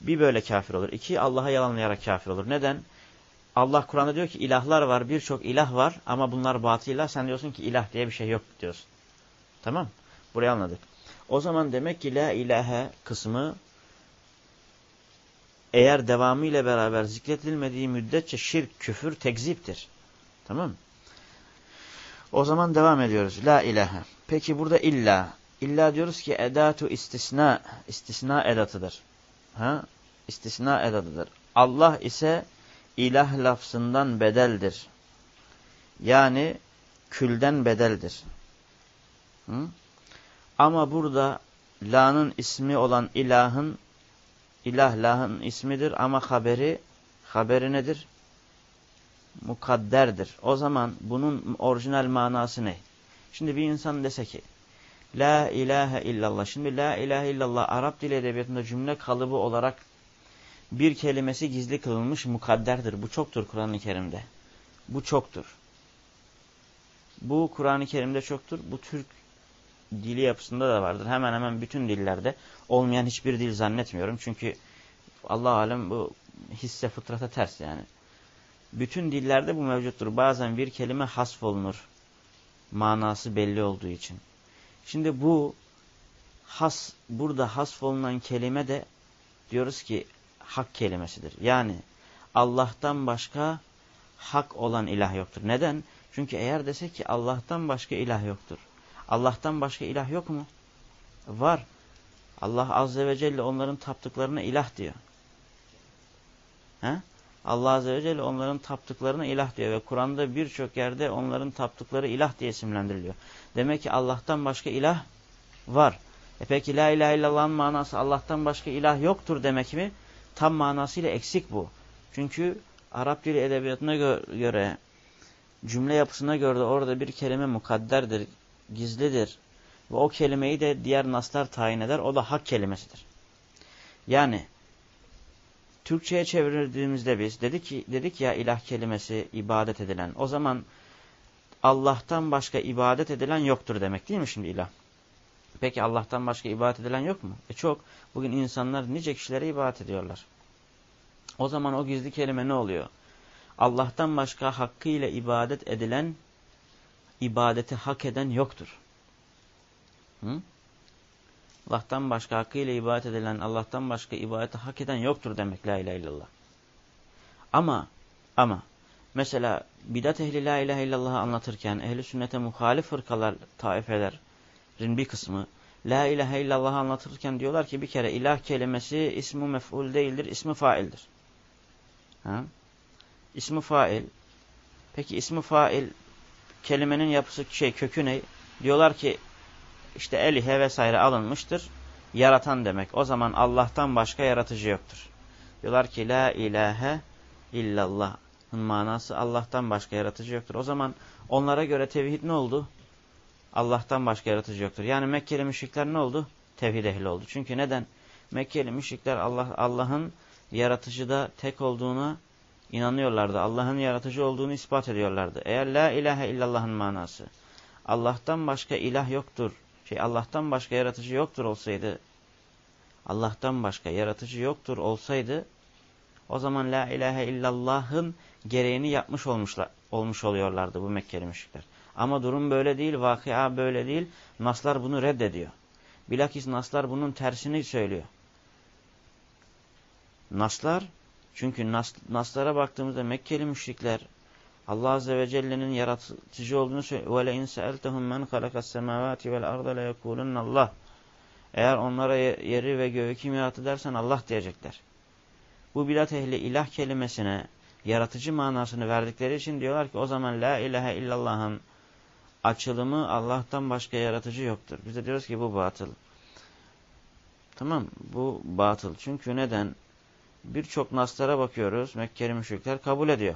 Bir böyle kafir olur. İki Allah'a yalanlayarak kafir olur. Neden? Allah Kur'an'da diyor ki ilahlar var, birçok ilah var ama bunlar batıyla. Sen diyorsun ki ilah diye bir şey yok diyorsun. Tamam Burayı anladık. O zaman demek ki la ilahe kısmı eğer devamı ile beraber zikretilmediği müddetçe şirk, küfür, tekziptir. Tamam O zaman devam ediyoruz. La ilahe. Peki burada illa. İlla diyoruz ki edatu istisna. istisna edatıdır. Ha? İstisna edatıdır. Allah ise ilah lafzından bedeldir. Yani külden bedeldir. Hı? Ama burada la'nın ismi olan ilahın ilah lahın ismidir ama haberi haberi nedir? Mukadderdir. O zaman bunun orijinal manası ne? Şimdi bir insan dese ki La ilahe illallah. Şimdi la ilahe illallah Arap dili edebiyatında cümle kalıbı olarak bir kelimesi gizli kılınmış mukadderdir. Bu çoktur Kur'an-ı Kerim'de. Bu çoktur. Bu Kur'an-ı Kerim'de çoktur. Bu Türk dili yapısında da vardır. Hemen hemen bütün dillerde olmayan hiçbir dil zannetmiyorum. Çünkü Allah alem bu hisse fıtrata ters yani. Bütün dillerde bu mevcuttur. Bazen bir kelime hasf olunur. Manası belli olduğu için. Şimdi bu has burada hasf olunan kelime de diyoruz ki hak kelimesidir. Yani Allah'tan başka hak olan ilah yoktur. Neden? Çünkü eğer desek ki Allah'tan başka ilah yoktur. Allah'tan başka ilah yok mu? Var. Allah Azze ve Celle onların taptıklarına ilah diyor. He? Allah Azze ve Celle onların taptıklarına ilah diyor ve Kur'an'da birçok yerde onların taptıkları ilah diye isimlendiriliyor. Demek ki Allah'tan başka ilah var. E peki la ilahe illallah'ın manası Allah'tan başka ilah yoktur demek mi? Tam manasıyla eksik bu. Çünkü Arap dili edebiyatına gö göre cümle yapısına göre orada bir kelime mukadderdir, gizlidir. Ve o kelimeyi de diğer naslar tayin eder. O da hak kelimesidir. Yani Türkçe'ye çevirdiğimizde biz dedik ki dedik ya ilah kelimesi ibadet edilen. O zaman Allah'tan başka ibadet edilen yoktur demek değil mi şimdi ilah? Peki Allah'tan başka ibadet edilen yok mu? E çok. Bugün insanlar nice kişilere ibadet ediyorlar. O zaman o gizli kelime ne oluyor? Allah'tan başka hakkıyla ibadet edilen, ibadeti hak eden yoktur. Hı? Allah'tan başka hakkıyla ibadet edilen, Allah'tan başka ibadeti hak eden yoktur demek la ilahe illallah. Ama, ama, mesela bidat ehli la ilahe illallah'ı anlatırken, ehli sünnete muhalif fırkalar, taifelerin bir kısmı, la ilahe illallah'ı anlatırken diyorlar ki bir kere ilah kelimesi ismi mef'ul değildir, ismi faildir. Ha? İsmi fail. Peki ismi fail kelimenin yapısı şey kökü ne? Diyorlar ki işte elihe vesaire alınmıştır. Yaratan demek. O zaman Allah'tan başka yaratıcı yoktur. Diyorlar ki la ilahe illallah'ın manası Allah'tan başka yaratıcı yoktur. O zaman onlara göre tevhid ne oldu? Allah'tan başka yaratıcı yoktur. Yani Mekkeli müşrikler ne oldu? Tevhid ehli oldu. Çünkü neden? Mekkeli müşrikler Allah Allah'ın yaratıcıda tek olduğuna inanıyorlardı. Allah'ın yaratıcı olduğunu ispat ediyorlardı. Eğer la ilahe illallah'ın manası Allah'tan başka ilah yoktur şey Allah'tan başka yaratıcı yoktur olsaydı, Allah'tan başka yaratıcı yoktur olsaydı, o zaman la ilahe illallah'ın gereğini yapmış olmuşlar, olmuş oluyorlardı bu Mekkeli müşrikler. Ama durum böyle değil, vakıa böyle değil. Naslar bunu reddediyor. Bilakis naslar bunun tersini söylüyor. Naslar, çünkü nas, naslara baktığımızda Mekkeli müşrikler Allah Azze ve Celle'nin yaratıcı olduğunu söylüyor. وَلَاِنْ سَأَلْتَهُمْ مَنْ خَلَقَ السَّمَاوَاتِ وَالْاَرْضَ لَيَكُولُنَّ Allah. Eğer onlara yeri ve göğü kim yarattı dersen Allah diyecekler. Bu bilat ehli ilah kelimesine yaratıcı manasını verdikleri için diyorlar ki o zaman la ilahe illallah'ın açılımı Allah'tan başka yaratıcı yoktur. Biz de diyoruz ki bu batıl. Tamam bu batıl. Çünkü neden? Birçok naslara bakıyoruz. Mekkeli müşrikler kabul ediyor.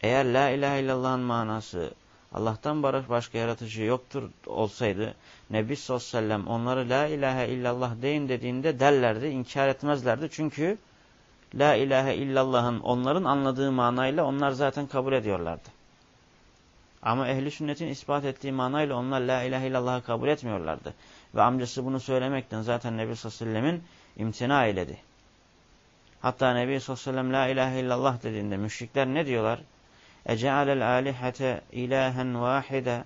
Eğer la ilahe illallah'ın manası Allah'tan başka yaratıcı yoktur olsaydı Nebi sallallahu aleyhi ve sellem onları la ilahe illallah deyin dediğinde derlerdi, inkar etmezlerdi. Çünkü la ilahe illallah'ın onların anladığı manayla onlar zaten kabul ediyorlardı. Ama ehli sünnetin ispat ettiği manayla onlar la ilahe illallah'ı kabul etmiyorlardı. Ve amcası bunu söylemekten zaten Nebi sallallahu aleyhi ve sellemin imtina eyledi. Hatta Nebi sallallahu aleyhi ve sellem la ilahe illallah dediğinde müşrikler ne diyorlar? Ece'alel alihete ilahen vahide.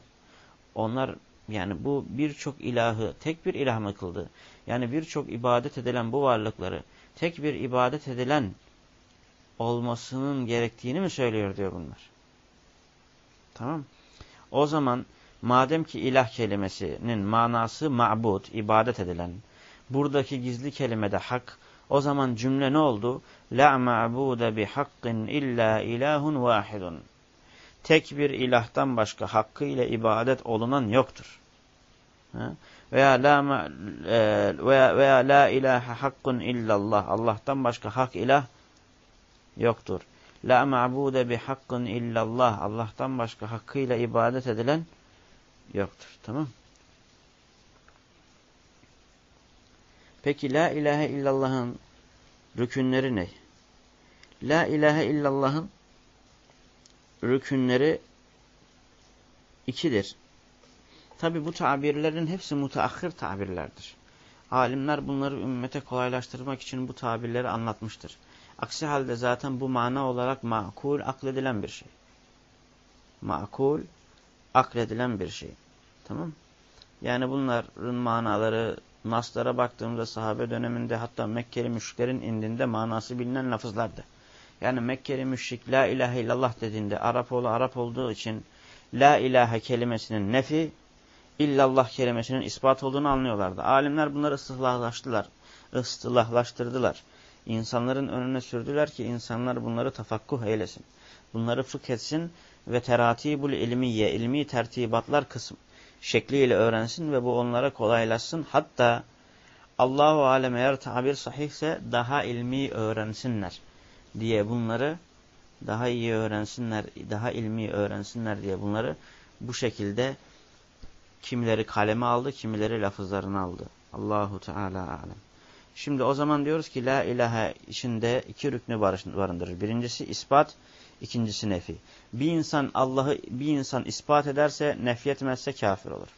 Onlar yani bu birçok ilahı tek bir ilah mı kıldı? Yani birçok ibadet edilen bu varlıkları tek bir ibadet edilen olmasının gerektiğini mi söylüyor diyor bunlar. Tamam. O zaman madem ki ilah kelimesinin manası ma'bud, ibadet edilen, buradaki gizli kelimede hak, o zaman cümle ne oldu? La ma'bude bi hakkin illa ilahun vahidun. Tek bir ilahtan başka hakkıyla ibadet olunan yoktur. Veya la e, veya, veya la ilahe hakkun illallah. Allah'tan başka hak ilah yoktur. La ma'bude bi hakkun illallah. Allah'tan başka hakkıyla ibadet edilen yoktur. Tamam Peki la ilahe illallah'ın rükünleri ne? La ilahe illallah'ın rükünleri ikidir. Tabi bu tabirlerin hepsi mutaahhir tabirlerdir. Alimler bunları ümmete kolaylaştırmak için bu tabirleri anlatmıştır. Aksi halde zaten bu mana olarak makul akledilen bir şey. Makul akledilen bir şey. Tamam Yani bunların manaları naslara baktığımızda sahabe döneminde hatta Mekkeli müşriklerin indinde manası bilinen lafızlardı. Yani Mekkeli müşrik la ilahe illallah dediğinde Arap oğlu Arap olduğu için la ilahe kelimesinin nefi illallah kelimesinin ispat olduğunu anlıyorlardı. Alimler bunları ıstılahlaştılar, ıstılahlaştırdılar. İnsanların önüne sürdüler ki insanlar bunları tafakkuh eylesin. Bunları fıkh etsin ve teratibul ilmiye, ilmi tertibatlar kısım şekliyle öğrensin ve bu onlara kolaylaşsın. Hatta Allahu alem eğer tabir sahihse daha ilmi öğrensinler diye bunları daha iyi öğrensinler, daha ilmi öğrensinler diye bunları bu şekilde kimileri kaleme aldı, kimileri lafızlarını aldı. Allahu Teala alem. Şimdi o zaman diyoruz ki la ilahe içinde iki rüknü barındırır. Birincisi ispat, ikincisi nefi. Bir insan Allah'ı bir insan ispat ederse, nefyetmezse kafir olur.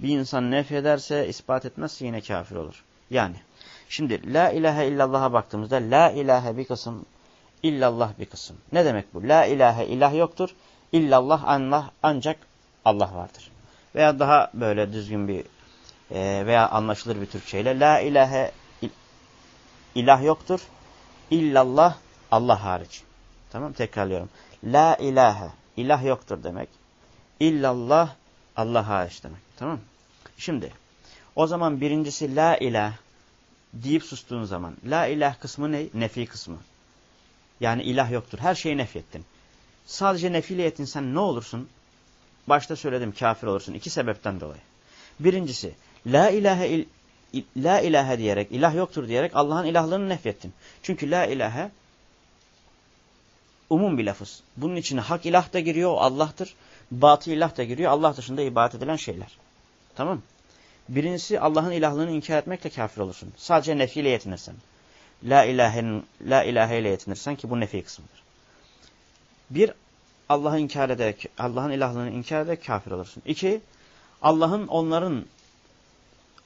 Bir insan nefyederse, ispat etmezse yine kafir olur. Yani şimdi la ilahe illallah'a baktığımızda la ilahe bir kısım, illallah bir kısım. Ne demek bu? La ilahe ilah yoktur. İllallah Allah ancak Allah vardır. Veya daha böyle düzgün bir e, veya anlaşılır bir Türkçeyle la ilahe ilah yoktur. İllallah Allah hariç. Tamam tekrarlıyorum. La ilahe ilah yoktur demek. İllallah Allah hariç demek. Tamam Şimdi o zaman birincisi la ilah deyip sustuğun zaman la ilah kısmı ne? Nefi kısmı. Yani ilah yoktur. Her şeyi nefyettin. Sadece nefiyle yetinsen ne olursun? Başta söyledim kafir olursun. İki sebepten dolayı. Birincisi la ilahe il, la ilahe diyerek ilah yoktur diyerek Allah'ın ilahlığını nefyettin. Çünkü la ilahe umum bir lafız. Bunun içine hak ilah da giriyor, Allah'tır. Batı ilah da giriyor, Allah dışında ibadet edilen şeyler. Tamam Birincisi Allah'ın ilahlığını inkar etmekle kafir olursun. Sadece nefiyle yetinirsen. La, ilahen, la ilahe ile yetinirsen ki bu nefi kısmıdır. Bir, Allah'ı inkar ederek, Allah'ın ilahlığını inkar ederek kafir olursun. İki, Allah'ın onların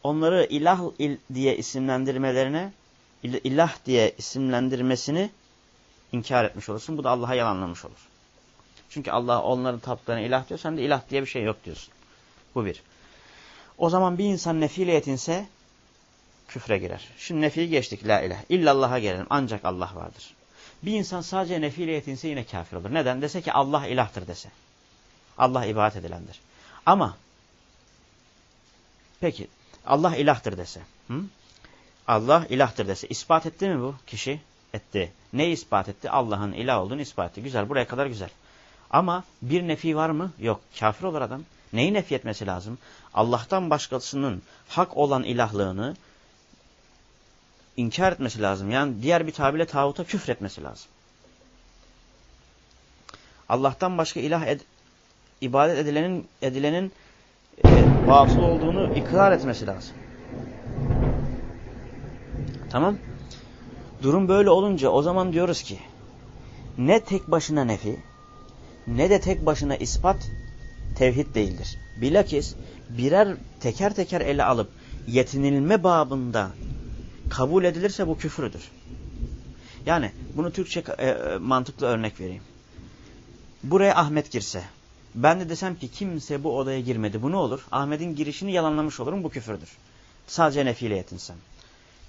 onları ilah diye isimlendirmelerine, ilah diye isimlendirmesini inkar etmiş olursun. Bu da Allah'a yalanlamış olur. Çünkü Allah onların taptıklarına ilah diyor. Sen de ilah diye bir şey yok diyorsun. Bu bir. O zaman bir insan nefiyle yetinse küfre girer. Şimdi nefiyi geçtik la ilah. İllallah'a gelelim. Ancak Allah vardır. Bir insan sadece nefiyle yetinse yine kafir olur. Neden? Dese ki Allah ilahtır dese. Allah ibadet edilendir. Ama peki Allah ilahtır dese. Hı? Allah ilahtır dese. İspat etti mi bu kişi? Etti. Ne ispat etti? Allah'ın ilah olduğunu ispat etti. Güzel. Buraya kadar güzel. Ama bir nefi var mı? Yok. Kafir olur adam. Neyi nefi etmesi lazım? Allah'tan başkasının hak olan ilahlığını inkar etmesi lazım. Yani diğer bir tabirle tağuta küfretmesi lazım. Allah'tan başka ilah ed ibadet edilenin edilenin e, olduğunu ikrar etmesi lazım. Tamam. Durum böyle olunca o zaman diyoruz ki ne tek başına nefi ne de tek başına ispat tevhid değildir. Bilakis birer teker teker ele alıp yetinilme babında kabul edilirse bu küfürdür. Yani bunu Türkçe e, mantıklı örnek vereyim. Buraya Ahmet girse. Ben de desem ki kimse bu odaya girmedi. Bu ne olur? Ahmet'in girişini yalanlamış olurum. Bu küfürdür. Sadece nefiyle yetinsem.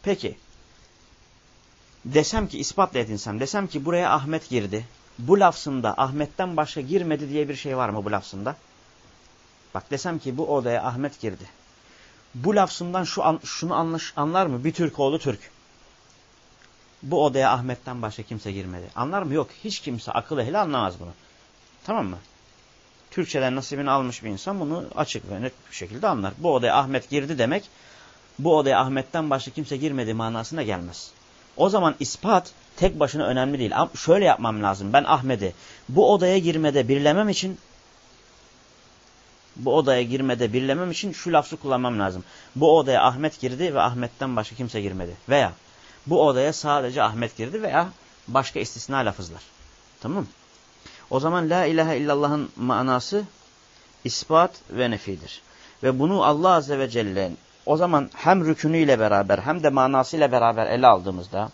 Peki. Desem ki ispatla yetinsem. Desem ki buraya Ahmet girdi. Bu lafzında Ahmet'ten başka girmedi diye bir şey var mı bu lafzında? Bak desem ki bu odaya Ahmet girdi. Bu lafzından şu an, şunu anlaş, anlar mı? Bir Türk oğlu Türk. Bu odaya Ahmet'ten başka kimse girmedi. Anlar mı? Yok. Hiç kimse akıl ehli anlamaz bunu. Tamam mı? Türkçeden nasibini almış bir insan bunu açık ve net bir şekilde anlar. Bu odaya Ahmet girdi demek bu odaya Ahmet'ten başka kimse girmedi manasına gelmez. O zaman ispat tek başına önemli değil. Şöyle yapmam lazım. Ben Ahmet'i bu odaya girmede birlemem için bu odaya girmede birlemem için şu lafzı kullanmam lazım. Bu odaya Ahmet girdi ve Ahmet'ten başka kimse girmedi. Veya bu odaya sadece Ahmet girdi veya başka istisna lafızlar. Tamam? O zaman la ilahe illallah'ın manası ispat ve nefidir. Ve bunu Allah Azze ve Celle o zaman hem rükünüyle beraber hem de manasıyla beraber ele aldığımızda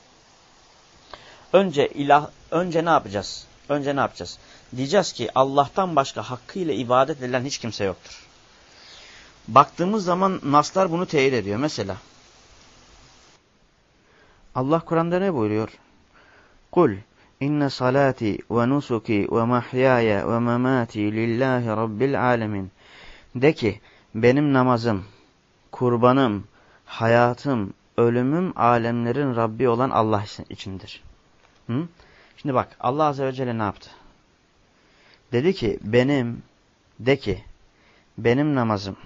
önce ilah önce ne yapacağız? Önce ne yapacağız? Diyeceğiz ki Allah'tan başka hakkıyla ibadet edilen hiç kimse yoktur. Baktığımız zaman naslar bunu teyit ediyor. Mesela Allah Kur'an'da ne buyuruyor? Kul inne salati ve nusuki ve mahyaya ve memati lillahi rabbil alemin. De ki benim namazım, kurbanım, hayatım, ölümüm alemlerin Rabbi olan Allah içindir. Hı? Şimdi bak Allah Azze ve Celle ne yaptı? Dedi ki benim, de ki benim namazım,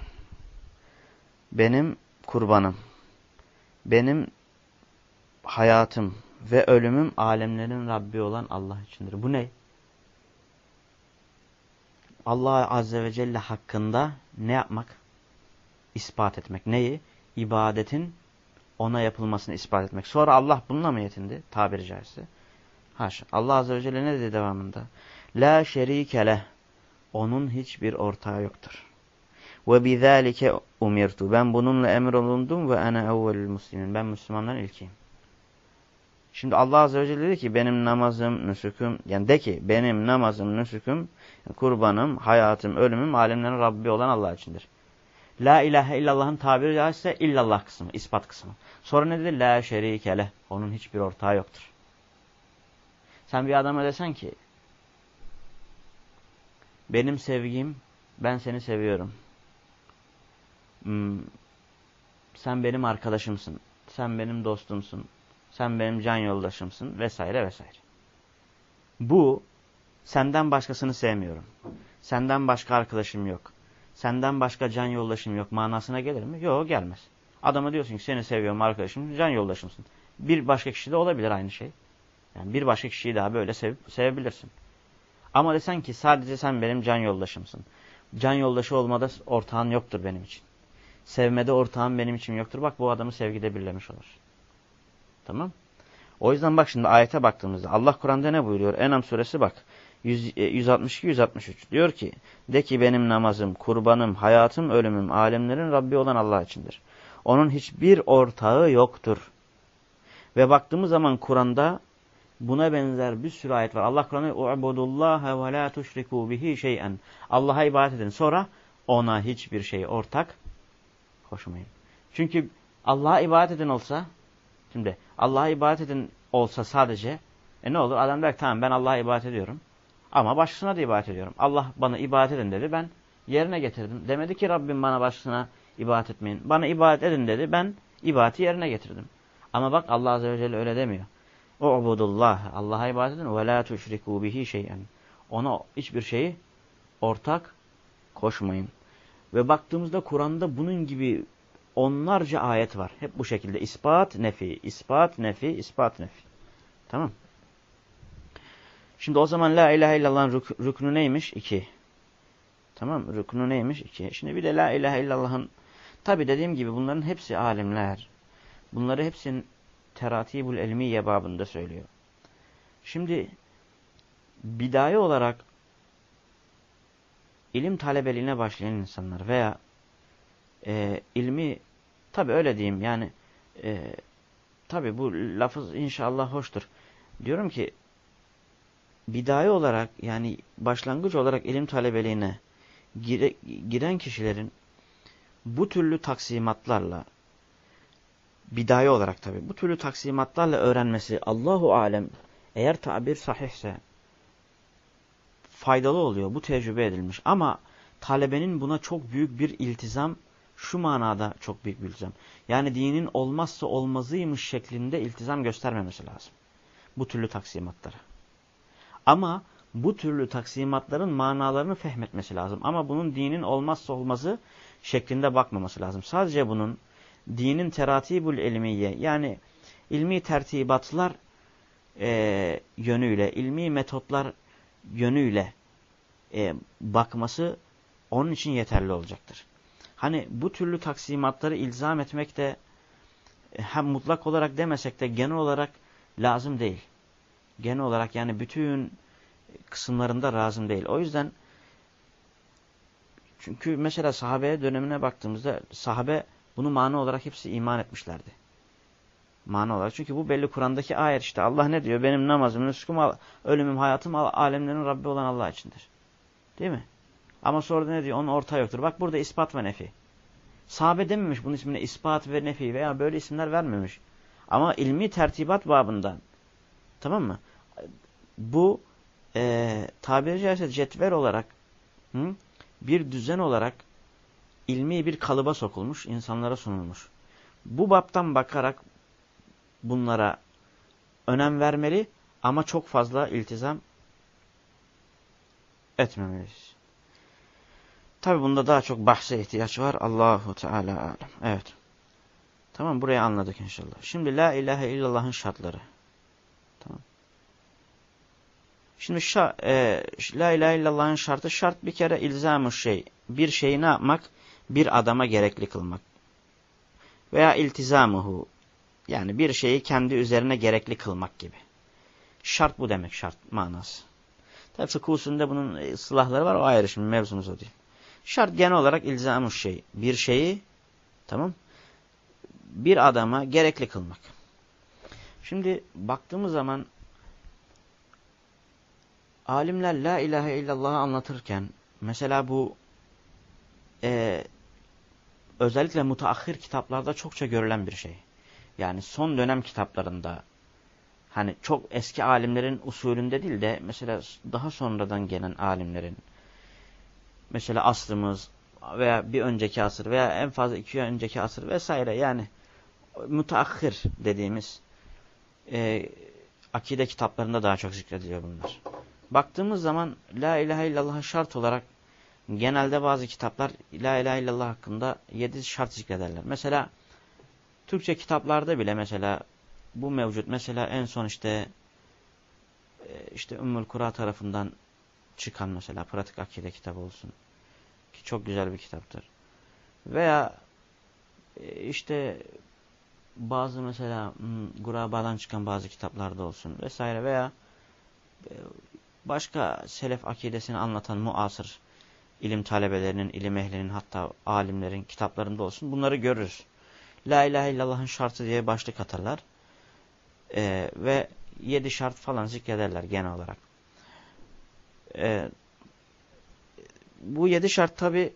benim kurbanım, benim hayatım ve ölümüm alemlerin Rabbi olan Allah içindir. Bu ne? Allah Azze ve Celle hakkında ne yapmak? ispat etmek. Neyi? İbadetin ona yapılmasını ispat etmek. Sonra Allah bununla mı yetindi? Tabiri caizse. Haşa. Allah Azze ve Celle ne dedi devamında? La şerike leh. Onun hiçbir ortağı yoktur. Ve bizalike umirtu. Ben bununla emrolundum ve ana evvelül muslimin. Ben Müslümanların ilkiyim. Şimdi Allah Azze ve Celle dedi ki benim namazım, nüsüküm, yani de ki benim namazım, nüsüküm, kurbanım, hayatım, ölümüm, alemlerin Rabbi olan Allah içindir. La ilahe illallah'ın tabiri caizse illallah kısmı, ispat kısmı. Sonra ne dedi? La şerike Onun hiçbir ortağı yoktur. Sen bir adama desen ki benim sevgim, ben seni seviyorum. Hmm, sen benim arkadaşımsın. Sen benim dostumsun. Sen benim can yoldaşımsın vesaire vesaire. Bu senden başkasını sevmiyorum. Senden başka arkadaşım yok senden başka can yoldaşım yok manasına gelir mi? Yok gelmez. Adama diyorsun ki seni seviyorum arkadaşım, can yoldaşımsın. Bir başka kişi de olabilir aynı şey. Yani bir başka kişiyi daha böyle sevip, sevebilirsin. Ama desen ki sadece sen benim can yoldaşımsın. Can yoldaşı olmada ortağın yoktur benim için. Sevmede ortağım benim için yoktur. Bak bu adamı sevgide birlemiş olur. Tamam. O yüzden bak şimdi ayete baktığımızda Allah Kur'an'da ne buyuruyor? Enam suresi bak. 162-163 e, diyor ki de ki benim namazım, kurbanım, hayatım, ölümüm alemlerin Rabbi olan Allah içindir. Onun hiçbir ortağı yoktur. Ve baktığımız zaman Kur'an'da buna benzer bir sürü ayet var. Allah Kur'an'da "U'budullaha ve la tuşriku bihi şey'en." Allah'a ibadet edin. Sonra ona hiçbir şey ortak koşmayın. Çünkü Allah'a ibadet edin olsa şimdi Allah'a ibadet edin olsa sadece e ne olur? Adam der ki tamam ben Allah'a ibadet ediyorum. Ama başkasına da ibadet ediyorum. Allah bana ibadet edin dedi. Ben yerine getirdim. Demedi ki Rabbim bana başkasına ibadet etmeyin. Bana ibadet edin dedi. Ben ibadeti yerine getirdim. Ama bak Allah Azze ve Celle öyle demiyor. U'budullah. Allah'a ibadet edin. Ve la tuşriku bihi şeyen. Ona hiçbir şeyi ortak koşmayın. Ve baktığımızda Kur'an'da bunun gibi onlarca ayet var. Hep bu şekilde. ispat nefi, ispat nefi, ispat nefi. Tamam Şimdi o zaman la ilahe illallah'ın rük rüknü neymiş? İki. Tamam Rüknü neymiş? İki. Şimdi bir de la ilahe illallah'ın tabi dediğim gibi bunların hepsi alimler. Bunları hepsinin teratibul elmiye babında söylüyor. Şimdi bidaye olarak ilim talebeliğine başlayan insanlar veya e, ilmi tabi öyle diyeyim yani e, tabi bu lafız inşallah hoştur Diyorum ki bidai olarak yani başlangıç olarak ilim talebeliğine gire, giren kişilerin bu türlü taksimatlarla bidai olarak tabi bu türlü taksimatlarla öğrenmesi Allahu alem eğer tabir sahihse faydalı oluyor. Bu tecrübe edilmiş. Ama talebenin buna çok büyük bir iltizam şu manada çok büyük bir iltizam. Yani dinin olmazsa olmazıymış şeklinde iltizam göstermemesi lazım. Bu türlü taksimatlara. Ama bu türlü taksimatların manalarını fehmetmesi lazım. Ama bunun dinin olmazsa olmazı şeklinde bakmaması lazım. Sadece bunun dinin teratibül ilmiye yani ilmi tertibatlar e, yönüyle, ilmi metotlar yönüyle e, bakması onun için yeterli olacaktır. Hani bu türlü taksimatları ilzam etmek de e, hem mutlak olarak demesek de genel olarak lazım değil. Genel olarak yani bütün kısımlarında lazım değil. O yüzden çünkü mesela sahabe dönemine baktığımızda sahabe bunu mana olarak hepsi iman etmişlerdi. Mana olarak. Çünkü bu belli Kur'an'daki ayet işte. Allah ne diyor? Benim namazım, rızkım, ölümüm, hayatım alemlerin Rabbi olan Allah içindir. Değil mi? Ama sonra ne diyor? Onun orta yoktur. Bak burada ispat ve nefi. Sahabe dememiş bunun ismine ispat ve nefi veya böyle isimler vermemiş. Ama ilmi tertibat babından. Tamam mı? Bu e, tabiri caizse cetvel olarak hı, bir düzen olarak ilmi bir kalıba sokulmuş, insanlara sunulmuş. Bu baptan bakarak bunlara önem vermeli ama çok fazla iltizam etmemeliyiz. Tabi bunda daha çok bahse ihtiyaç var. Allahu Teala alem. Evet. Tamam burayı anladık inşallah. Şimdi la ilahe illallah'ın şartları. Tamam. Şimdi şa, e, la ilahe illallah'ın şartı şart bir kere ilzamı şey. Bir şeyi ne yapmak? Bir adama gerekli kılmak. Veya iltizamuhu. Yani bir şeyi kendi üzerine gerekli kılmak gibi. Şart bu demek şart manası. Tabi fıkıh bunun ıslahları var o ayrı şimdi mevzumuz o değil. Şart genel olarak ilzamı şey. Bir şeyi tamam bir adama gerekli kılmak. Şimdi baktığımız zaman alimler la ilahe illallah'ı anlatırken mesela bu e, özellikle mutaahhir kitaplarda çokça görülen bir şey. Yani son dönem kitaplarında hani çok eski alimlerin usulünde değil de mesela daha sonradan gelen alimlerin mesela asrımız veya bir önceki asır veya en fazla iki önceki asır vesaire yani mutaahhir dediğimiz e, akide kitaplarında daha çok zikrediliyor bunlar. Baktığımız zaman La ilahe illallah şart olarak genelde bazı kitaplar La ilahe illallah hakkında yedi şart zikrederler. Mesela Türkçe kitaplarda bile mesela bu mevcut. Mesela en son işte e, işte Ümmül Kura tarafından çıkan mesela pratik akide kitabı olsun. Ki çok güzel bir kitaptır. Veya e, işte bazı mesela hmm, Guraba'dan çıkan bazı kitaplarda olsun vesaire veya e, başka selef akidesini anlatan muasır ilim talebelerinin, ilim ehlinin hatta alimlerin kitaplarında olsun bunları görürüz. La ilahe illallah'ın şartı diye başlık atarlar. Ee, ve yedi şart falan zikrederler genel olarak. Ee, bu yedi şart tabi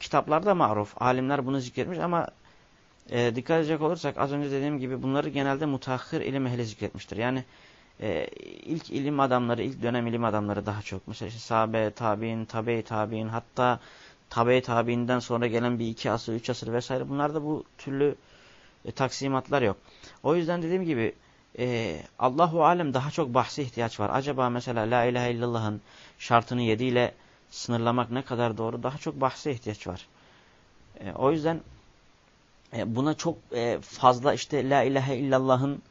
kitaplarda maruf. Alimler bunu zikretmiş ama e, dikkat edecek olursak az önce dediğim gibi bunları genelde mutahhir ilim ehli zikretmiştir. Yani e, ilk ilim adamları, ilk dönem ilim adamları daha çok. Mesela işte sahabe, tabi'in, tabe tabi'in hatta tabe tabi'inden sonra gelen bir iki asır, üç asır vesaire bunlarda bu türlü e, taksimatlar yok. O yüzden dediğim gibi e, Allahu Alem daha çok bahse ihtiyaç var. Acaba mesela La ilahe illallah'ın şartını yediyle sınırlamak ne kadar doğru? Daha çok bahse ihtiyaç var. E, o yüzden e, buna çok e, fazla işte La ilahe illallah'ın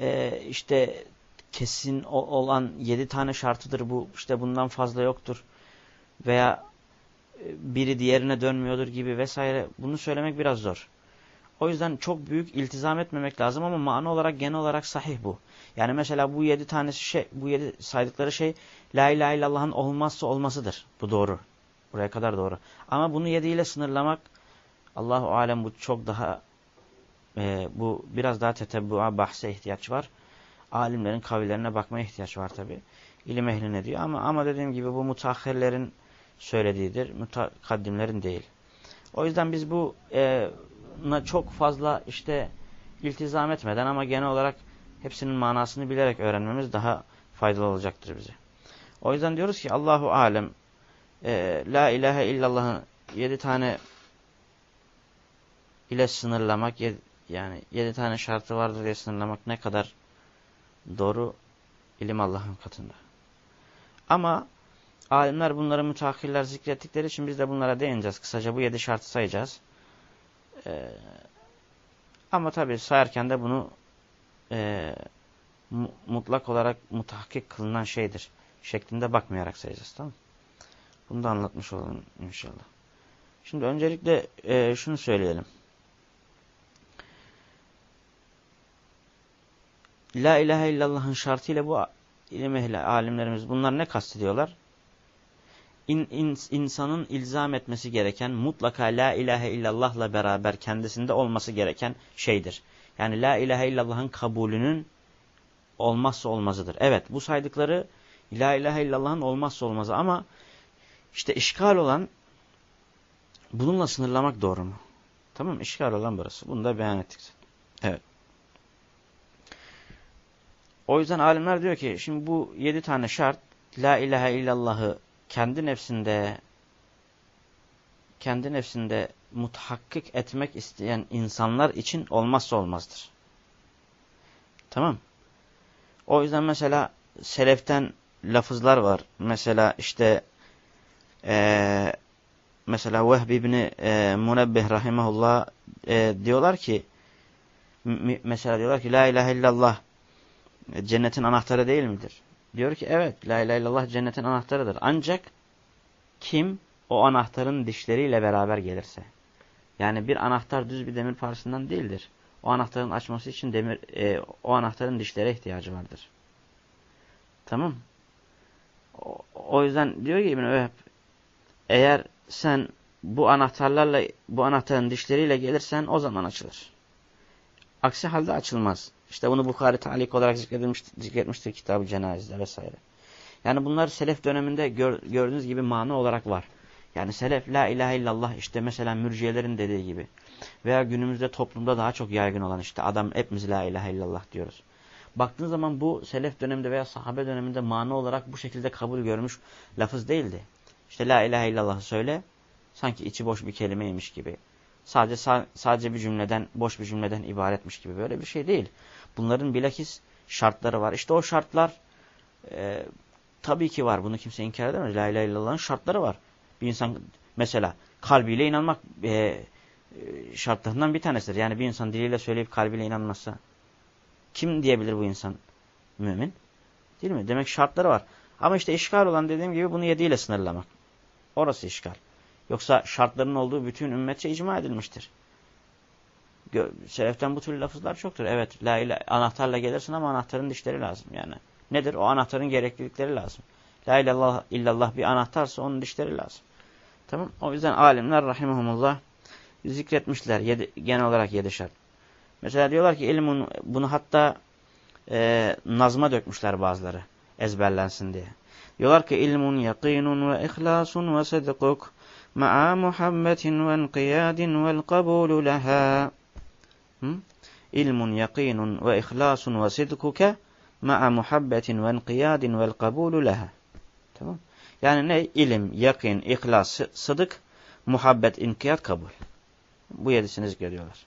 e, işte kesin olan yedi tane şartıdır bu. işte bundan fazla yoktur. Veya e, biri diğerine dönmüyordur gibi vesaire. Bunu söylemek biraz zor. O yüzden çok büyük iltizam etmemek lazım ama mana olarak genel olarak sahih bu. Yani mesela bu yedi tanesi şey, bu yedi saydıkları şey La ilahe illallah'ın olmazsa olmasıdır. Bu doğru. Buraya kadar doğru. Ama bunu yediyle sınırlamak Allahu alem bu çok daha e, bu biraz daha tetebbua bahse ihtiyaç var. Alimlerin kavillerine bakmaya ihtiyaç var tabi. İlim ehline diyor ama ama dediğim gibi bu mutahhirlerin söylediğidir. Mutakaddimlerin değil. O yüzden biz bu e, çok fazla işte iltizam etmeden ama genel olarak hepsinin manasını bilerek öğrenmemiz daha faydalı olacaktır bize. O yüzden diyoruz ki Allahu alem e, la ilahe illallah'ın yedi tane ile sınırlamak yani yedi tane şartı vardır diye sınırlamak ne kadar doğru ilim Allah'ın katında. Ama alimler bunları müteahhirler zikrettikleri için biz de bunlara değineceğiz. Kısaca bu yedi şartı sayacağız. Ee, ama tabii sayarken de bunu e, mutlak olarak mutahakkik kılınan şeydir. Şeklinde bakmayarak sayacağız. Tamam Bunu da anlatmış olalım inşallah. Şimdi öncelikle e, şunu söyleyelim. La ilahe illallah'ın şartıyla bu ilim ehli alimlerimiz bunlar ne kastediyorlar? İn, in, insanın ilzam etmesi gereken mutlaka la ilahe illallah'la beraber kendisinde olması gereken şeydir. Yani la ilahe illallah'ın kabulünün olmazsa olmazıdır. Evet bu saydıkları la ilahe illallah'ın olmazsa olmazı ama işte işgal olan bununla sınırlamak doğru mu? Tamam işgal olan burası. Bunu da beyan ettik. Evet. O yüzden alimler diyor ki şimdi bu yedi tane şart la ilahe illallah'ı kendi nefsinde kendi nefsinde mutahakkik etmek isteyen insanlar için olmazsa olmazdır. Tamam. O yüzden mesela seleften lafızlar var. Mesela işte e, mesela Vehbi İbni e, Munebbih Rahimahullah e, diyorlar ki mesela diyorlar ki La ilahe illallah cennetin anahtarı değil midir? Diyor ki evet la ilahe illallah cennetin anahtarıdır. Ancak kim o anahtarın dişleriyle beraber gelirse. Yani bir anahtar düz bir demir parçasından değildir. O anahtarın açması için demir, e, o anahtarın dişlere ihtiyacı vardır. Tamam o, o yüzden diyor ki İbn Öheb eğer sen bu anahtarlarla bu anahtarın dişleriyle gelirsen o zaman açılır. Aksi halde açılmaz. İşte bunu Bukhari talik olarak zikredilmiştir, zikretmiştir kitabı cenazede vesaire. Yani bunlar selef döneminde gör, gördüğünüz gibi mana olarak var. Yani selef la ilahe illallah işte mesela mürciyelerin dediği gibi. Veya günümüzde toplumda daha çok yaygın olan işte adam hepimiz la ilahe illallah diyoruz. Baktığın zaman bu selef döneminde veya sahabe döneminde mana olarak bu şekilde kabul görmüş lafız değildi. İşte la ilahe illallah söyle sanki içi boş bir kelimeymiş gibi. Sadece sadece bir cümleden, boş bir cümleden ibaretmiş gibi böyle bir şey değil. Bunların bilakis şartları var. İşte o şartlar e, tabii ki var. Bunu kimse inkar edemez. La ilahe illallah'ın şartları var. Bir insan mesela kalbiyle inanmak e, e, şartlarından bir tanesidir. Yani bir insan diliyle söyleyip kalbiyle inanmazsa kim diyebilir bu insan mümin? Değil mi? Demek şartları var. Ama işte işgal olan dediğim gibi bunu yediyle sınırlamak. Orası işgal. Yoksa şartların olduğu bütün ümmetçe icma edilmiştir. Seleften bu tür lafızlar çoktur. Evet la ilahe, anahtarla gelirsin ama anahtarın dişleri lazım yani. Nedir? O anahtarın gereklilikleri lazım. La ilallah illallah bir anahtarsa onun dişleri lazım. Tamam. O yüzden alimler rahimahumullah zikretmişler yedi, genel olarak yedi şart. Mesela diyorlar ki ilmun bunu hatta e, nazma dökmüşler bazıları ezberlensin diye. Diyorlar ki ilmun yakinun ve ihlasun ve sedikuk ma'a muhabbetin ve inqiyadin vel kabulu leha. İlmun yakinun ve ihlasun ve sidkuke ma'a muhabbetin ve inqiyadin vel kabulu leha. Tamam. Yani ne? İlim, yakin, ihlas, sıdık, muhabbet, inkiyat, kabul. Bu yedisini zikrediyorlar.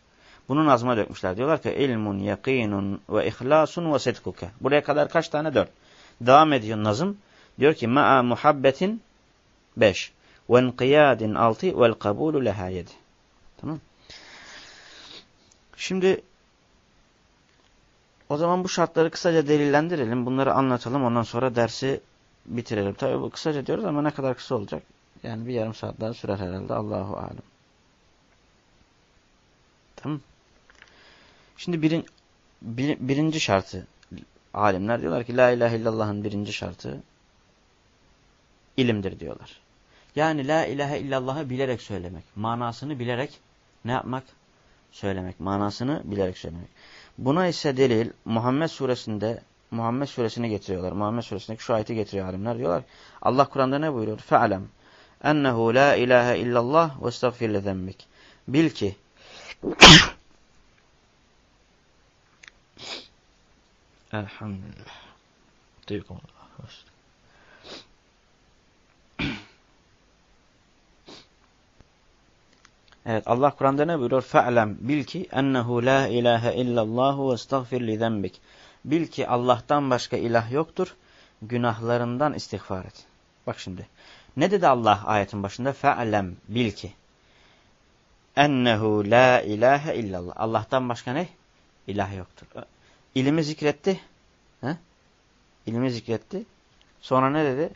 Bunu nazma dökmüşler. Diyorlar ki ilmun, yakinun ve ihlasun ve sidkuke. Buraya kadar kaç tane? Dört. Devam ediyor nazım. Diyor ki ma'a muhabbetin beş. Ve inkiyadin altı vel kabulu leha yedi. Tamam. Şimdi o zaman bu şartları kısaca delillendirelim. Bunları anlatalım. Ondan sonra dersi bitirelim. Tabii bu kısaca diyoruz ama ne kadar kısa olacak? Yani bir yarım saat daha sürer herhalde. Allahu alem. Tamam. Şimdi birin, bir, birinci şartı alimler diyorlar ki La ilahe illallah'ın birinci şartı ilimdir diyorlar. Yani La ilahe illallah'ı bilerek söylemek. Manasını bilerek ne yapmak? Söylemek. Manasını bilerek söylemek. Buna ise delil Muhammed suresinde Muhammed suresini getiriyorlar. Muhammed suresindeki şu ayeti getiriyor alimler. Diyorlar Allah Kur'an'da ne buyuruyor? Fe'lem ennehu la ilahe illallah ve estağfir le Bil ki Elhamdülillah. Duygumallah. Evet Allah Kur'an'da ne buyuruyor? Fe'lem bil ki ennehu la ilahe illallah ve estağfir li zenbik. Bil ki Allah'tan başka ilah yoktur. Günahlarından istiğfar et. Bak şimdi. Ne dedi Allah ayetin başında? Fe'lem bil ki. Ennehu la ilahe illallah. Allah'tan başka ne? İlah yoktur. İlimi zikretti. He? İlimi zikretti. Sonra ne dedi?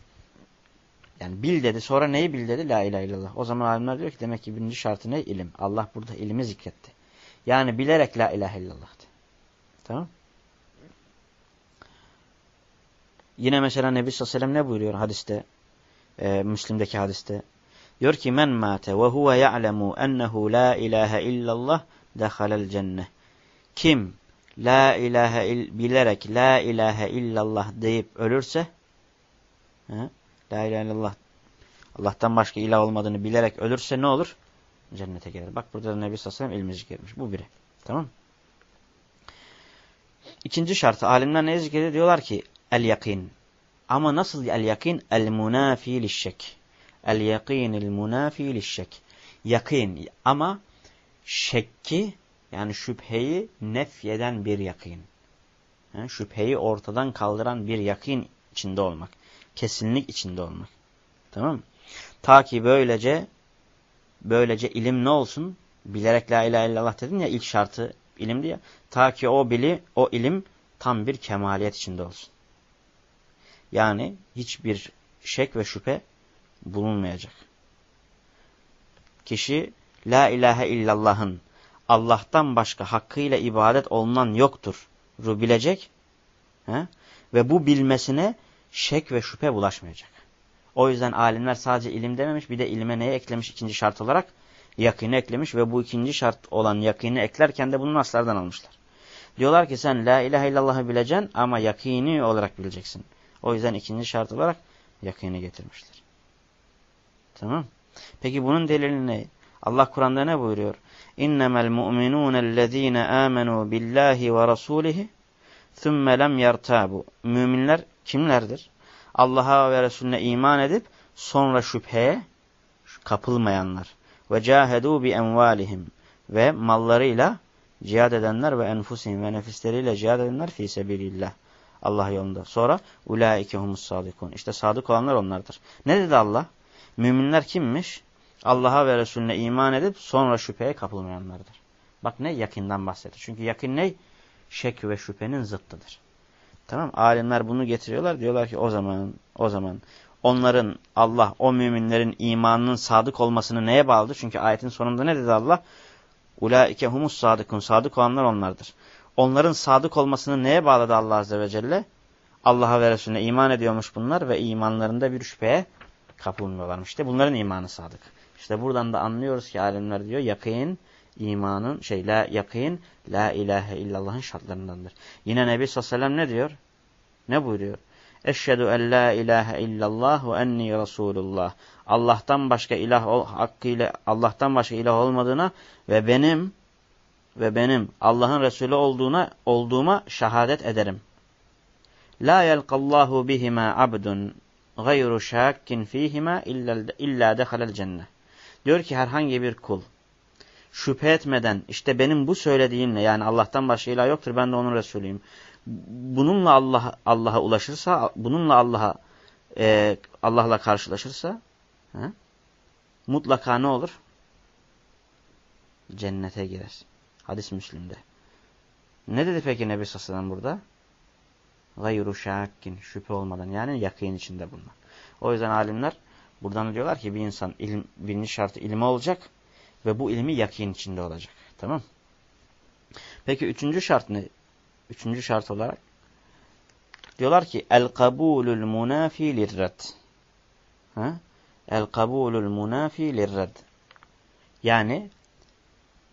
Yani bil dedi. Sonra neyi bil dedi? La ilahe illallah. O zaman alimler diyor ki demek ki birinci şartı ne? İlim. Allah burada ilimi zikretti. Yani bilerek la ilahe illallah de. Tamam Yine mesela Nebi sallallahu aleyhi ve sellem ne buyuruyor hadiste? E, Müslim'deki hadiste. Diyor ki men mate ve huve ya'lemu ennehu la ilahe illallah dehalel cenne. Kim la ilahe il, bilerek la ilahe illallah deyip ölürse he, La ilahe illallah. Allah'tan başka ilah olmadığını bilerek ölürse ne olur? Cennete girer. Bak burada da Nebi Sellem ilmi Bu biri. Tamam İkinci şartı alimler ne zikrediyor? Diyorlar ki el yakin. Ama nasıl el yakin? El munafi lişşek. El yakinil munafi lişşek. Yakin ama şekki yani şüpheyi nefyeden bir yakin. Yani şüpheyi ortadan kaldıran bir yakin içinde olmak kesinlik içinde olmak. Tamam mı? Ta ki böylece böylece ilim ne olsun? Bilerek la ilahe illallah dedin ya ilk şartı ilimdi ya. Ta ki o bili, o ilim tam bir kemaliyet içinde olsun. Yani hiçbir şek ve şüphe bulunmayacak. Kişi la ilahe illallah'ın Allah'tan başka hakkıyla ibadet olunan yoktur. Ru. He? Ve bu bilmesine şek ve şüphe bulaşmayacak. O yüzden alimler sadece ilim dememiş bir de ilme neye eklemiş ikinci şart olarak? Yakını eklemiş ve bu ikinci şart olan yakını eklerken de bunu naslardan almışlar. Diyorlar ki sen la ilahe illallah'ı bileceksin ama yakini olarak bileceksin. O yüzden ikinci şart olarak yakını getirmişler. Tamam. Peki bunun delili ne? Allah Kur'an'da ne buyuruyor? İnnemel mu'minûnellezîne âmenû billâhi ve rasûlihi thümme lem yertâbu. Müminler kimlerdir? Allah'a ve Resulüne iman edip sonra şüpheye kapılmayanlar. Ve cahedu bi envalihim ve mallarıyla cihad edenler ve enfusihim ve nefisleriyle cihad edenler fi sebilillah. Allah yolunda. Sonra ulaike humus sadikun. İşte sadık olanlar onlardır. Ne dedi Allah? Müminler kimmiş? Allah'a ve Resulüne iman edip sonra şüpheye kapılmayanlardır. Bak ne? Yakinden bahsediyor. Çünkü yakin ne? Şek ve şüphenin zıttıdır. Tamam Alimler bunu getiriyorlar. Diyorlar ki o zaman o zaman onların Allah o müminlerin imanının sadık olmasını neye bağlıdır? Çünkü ayetin sonunda ne dedi Allah? Ulaike humus sadıkun. Sadık olanlar onlardır. Onların sadık olmasını neye bağladı Allah Azze ve Celle? Allah'a ve Resulüne iman ediyormuş bunlar ve imanlarında bir şüpheye kapılmıyorlarmış. İşte bunların imanı sadık. İşte buradan da anlıyoruz ki alimler diyor yakın imanın şey la yakın la ilahe illallah'ın şartlarındandır. Yine Nebi sallallahu aleyhi ve sellem ne diyor? Ne buyuruyor? Eşhedü en la ilahe illallah ve enni Resulullah. Allah'tan başka ilah hakkıyla Allah'tan başka ilah olmadığına ve benim ve benim Allah'ın Resulü olduğuna olduğuma şehadet ederim. La yelqallahu bihima abdun gayru şakkin fihima illa dehalel cennet. Diyor ki herhangi bir kul şüphe etmeden işte benim bu söylediğimle yani Allah'tan başka ilah yoktur ben de onun Resulüyüm. Bununla Allah Allah'a ulaşırsa, bununla Allah'a e, Allah'la karşılaşırsa he, mutlaka ne olur? Cennete girer. Hadis Müslim'de. Ne dedi peki Nebi Sassadan burada? Gayru şakkin, şüphe olmadan yani yakın içinde bunlar. O yüzden alimler buradan diyorlar ki bir insan ilim, birinci şartı ilmi olacak ve bu ilmi yakin içinde olacak. Tamam Peki üçüncü şart ne? Üçüncü şart olarak diyorlar ki el kabulul munafi lirrad. El kabulul munafi lirrad. Yani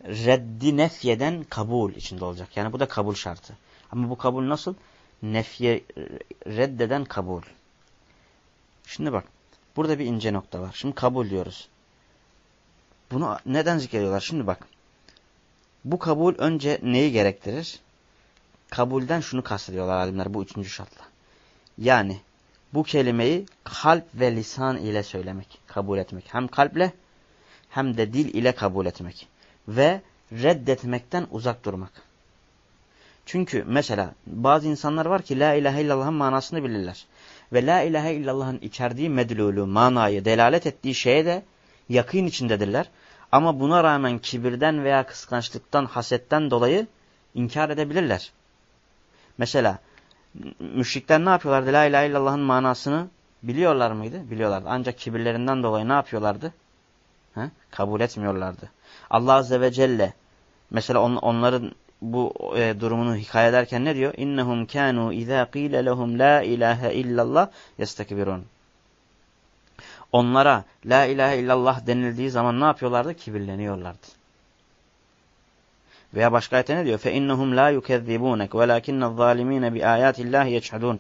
reddi nefyeden kabul içinde olacak. Yani bu da kabul şartı. Ama bu kabul nasıl? Nefye reddeden kabul. Şimdi bak. Burada bir ince nokta var. Şimdi kabul diyoruz. Bunu neden zikrediyorlar? Şimdi bak. Bu kabul önce neyi gerektirir? Kabulden şunu kastediyorlar alimler bu üçüncü şartla. Yani bu kelimeyi kalp ve lisan ile söylemek, kabul etmek. Hem kalple hem de dil ile kabul etmek. Ve reddetmekten uzak durmak. Çünkü mesela bazı insanlar var ki la ilahe illallah'ın manasını bilirler. Ve la ilahe illallah'ın içerdiği medlulu, manayı, delalet ettiği şeye de yakın içindedirler. Ama buna rağmen kibirden veya kıskançlıktan, hasetten dolayı inkar edebilirler. Mesela müşrikler ne yapıyorlardı? La ilahe illallah'ın manasını biliyorlar mıydı? Biliyorlardı. Ancak kibirlerinden dolayı ne yapıyorlardı? He? Kabul etmiyorlardı. Allah Azze ve Celle mesela on, onların bu e, durumunu hikaye ederken ne diyor? İnnehum kanu iza qile lehum la ilahe illallah yestekbirun Onlara la ilahe illallah denildiği zaman ne yapıyorlardı? Kibirleniyorlardı. Veya başka ayette ne diyor? فَاِنَّهُمْ لَا يُكَذِّبُونَكَ وَلَاكِنَّ الظَّالِم۪ينَ بِآيَاتِ اللّٰهِ يَجْحَدُونَ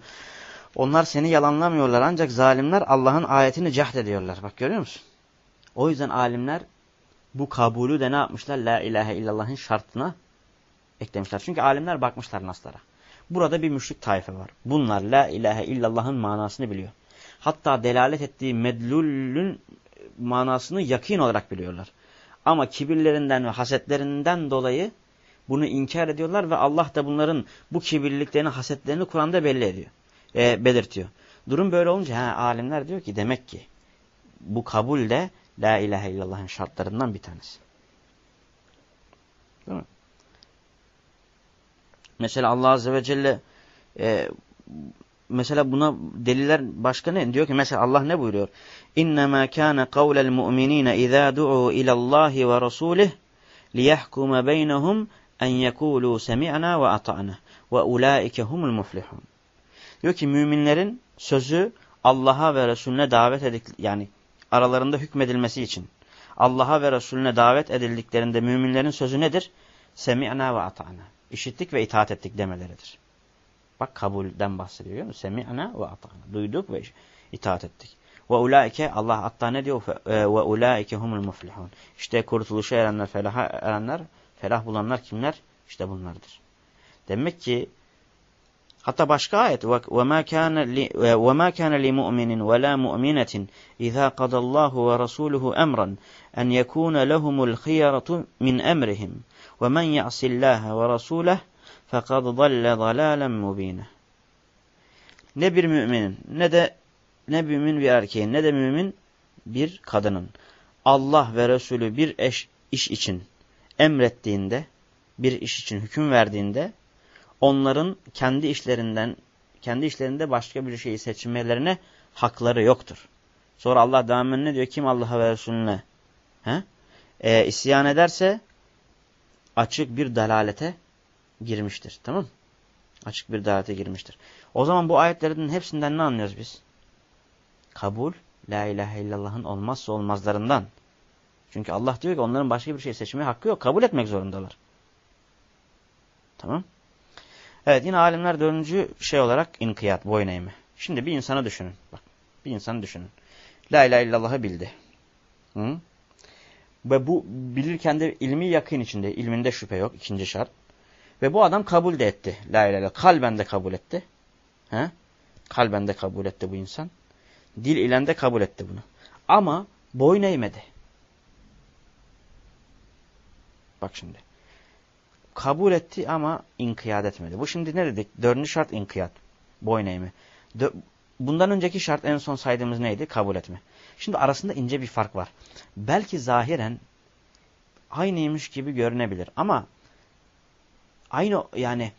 Onlar seni yalanlamıyorlar ancak zalimler Allah'ın ayetini cahd ediyorlar. Bak görüyor musun? O yüzden alimler bu kabulü de ne yapmışlar? La ilahe illallah'ın şartına eklemişler. Çünkü alimler bakmışlar naslara. Burada bir müşrik tayfe var. Bunlar la ilahe illallah'ın manasını biliyor. Hatta delalet ettiği medlullün manasını yakin olarak biliyorlar. Ama kibirlerinden ve hasetlerinden dolayı bunu inkar ediyorlar ve Allah da bunların bu kibirliklerini, hasetlerini Kur'an'da belli ediyor. E, belirtiyor. Durum böyle olunca ha, alimler diyor ki demek ki bu kabul de La ilahe illallah'ın şartlarından bir tanesi. Değil mi? Mesela Allah Azze ve Celle e, mesela buna deliller başka ne? Diyor ki mesela Allah ne buyuruyor? İnnemâ kâne kavlel mu'minîne izâ du'u ilallâhi ve rasûlih liyahkume beynehum en yekûlû semi'nâ ve ata'nâ ve ulâike humul muflihun. Diyor ki müminlerin sözü Allah'a ve Resulüne davet edik yani aralarında hükmedilmesi için Allah'a ve Resulüne davet edildiklerinde müminlerin sözü nedir? Semi'na ve ata'na. İşittik ve itaat ettik demeleridir. Bak kabulden bahsediyor. Semi'na ve ata'na. Duyduk ve itaat ettik. Ve ulaike Allah hatta ne diyor? E, ve ulaike humul muflihun. İşte kurtuluşa erenler, felaha erenler, felah bulanlar kimler? İşte bunlardır. Demek ki Hatta başka ayet وَمَا كَانَ وَمَا كَانَ لِمُؤْمِنٍ وَلَا مُؤْمِنَةٍ إِذَا قَضَى اللّٰهُ وَرَسُولُهُ أَمْرًا أَنْ يَكُونَ لَهُمُ الْخِيَرَةُ مِنْ أَمْرِهِمْ وَمَنْ يَعْصِ اللّٰهَ وَرَسُولَهُ فَقَدْ ضَلَّ ضَلَالًا مُب۪ينًا Ne bir müminin ne de ne mümin bir erkeğin ne de mümin bir kadının Allah ve Resulü bir eş, iş için emrettiğinde, bir iş için hüküm verdiğinde onların kendi işlerinden, kendi işlerinde başka bir şeyi seçmelerine hakları yoktur. Sonra Allah devamında ne diyor? Kim Allah'a ve Resulüne he? E, isyan ederse açık bir dalalete girmiştir. Tamam Açık bir dalalete girmiştir. O zaman bu ayetlerin hepsinden ne anlıyoruz biz? Kabul, la ilahe illallah'ın olmazsa olmazlarından. Çünkü Allah diyor ki onların başka bir şey seçmeye hakkı yok. Kabul etmek zorundalar. Tamam Evet yine alimler dördüncü şey olarak inkiyat, boyun eğme. Şimdi bir insanı düşünün. Bak bir insanı düşünün. La ilahe illallah'ı bildi. Hı? Ve bu bilirken de ilmi yakın içinde, ilminde şüphe yok. ikinci şart. Ve bu adam kabul de etti. La ilahe. Kalben de kabul etti. He? Kalben de kabul etti bu insan. Dil ile de kabul etti bunu. Ama boyun eğmedi. Bak şimdi kabul etti ama inkiyat etmedi. Bu şimdi ne dedik? Dördüncü şart inkiyat. Boyun eğme. Bundan önceki şart en son saydığımız neydi? Kabul etme. Şimdi arasında ince bir fark var. Belki zahiren aynıymış gibi görünebilir ama aynı yani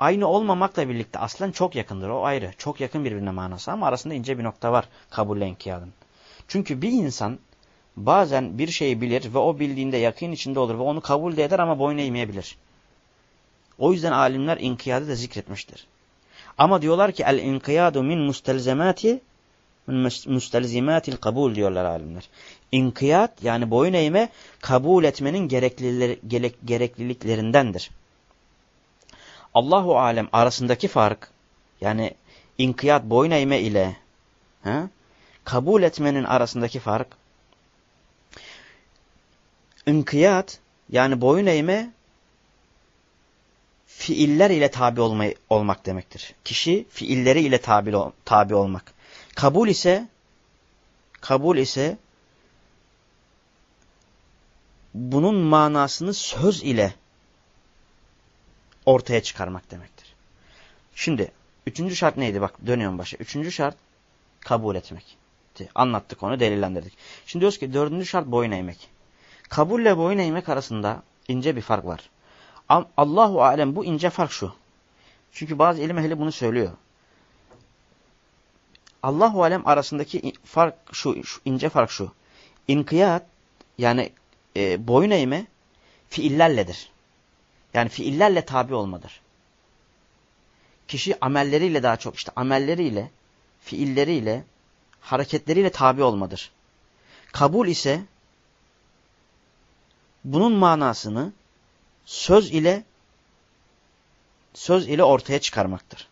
aynı olmamakla birlikte aslen çok yakındır. O ayrı. Çok yakın birbirine manası ama arasında ince bir nokta var kabulle inkiyadın. Çünkü bir insan bazen bir şeyi bilir ve o bildiğinde yakın içinde olur ve onu kabul de eder ama boyun eğmeyebilir. O yüzden alimler inkiyadı da zikretmiştir. Ama diyorlar ki el inkiyadu min mustelzemati min kabul diyorlar alimler. İnkiyat yani boyun eğme kabul etmenin gerekliliklerindendir. Allahu alem arasındaki fark yani inkiyat boyun eğme ile he, kabul etmenin arasındaki fark inkiyat yani boyun eğme fiiller ile tabi olmayı, olmak demektir. Kişi fiilleri ile tabi, tabi olmak. Kabul ise kabul ise bunun manasını söz ile ortaya çıkarmak demektir. Şimdi üçüncü şart neydi? Bak dönüyorum başa. Üçüncü şart kabul etmek. Anlattık onu delillendirdik. Şimdi diyoruz ki dördüncü şart boyun eğmek. Kabulle boyun eğmek arasında ince bir fark var. Allahu alem bu ince fark şu. Çünkü bazı ilim ehli bunu söylüyor. Allahu alem arasındaki fark şu, şu ince fark şu. İnkiyat yani e, boyun eğme fiillerledir. Yani fiillerle tabi olmadır. Kişi amelleriyle daha çok işte amelleriyle, fiilleriyle, hareketleriyle tabi olmadır. Kabul ise bunun manasını söz ile söz ile ortaya çıkarmaktır.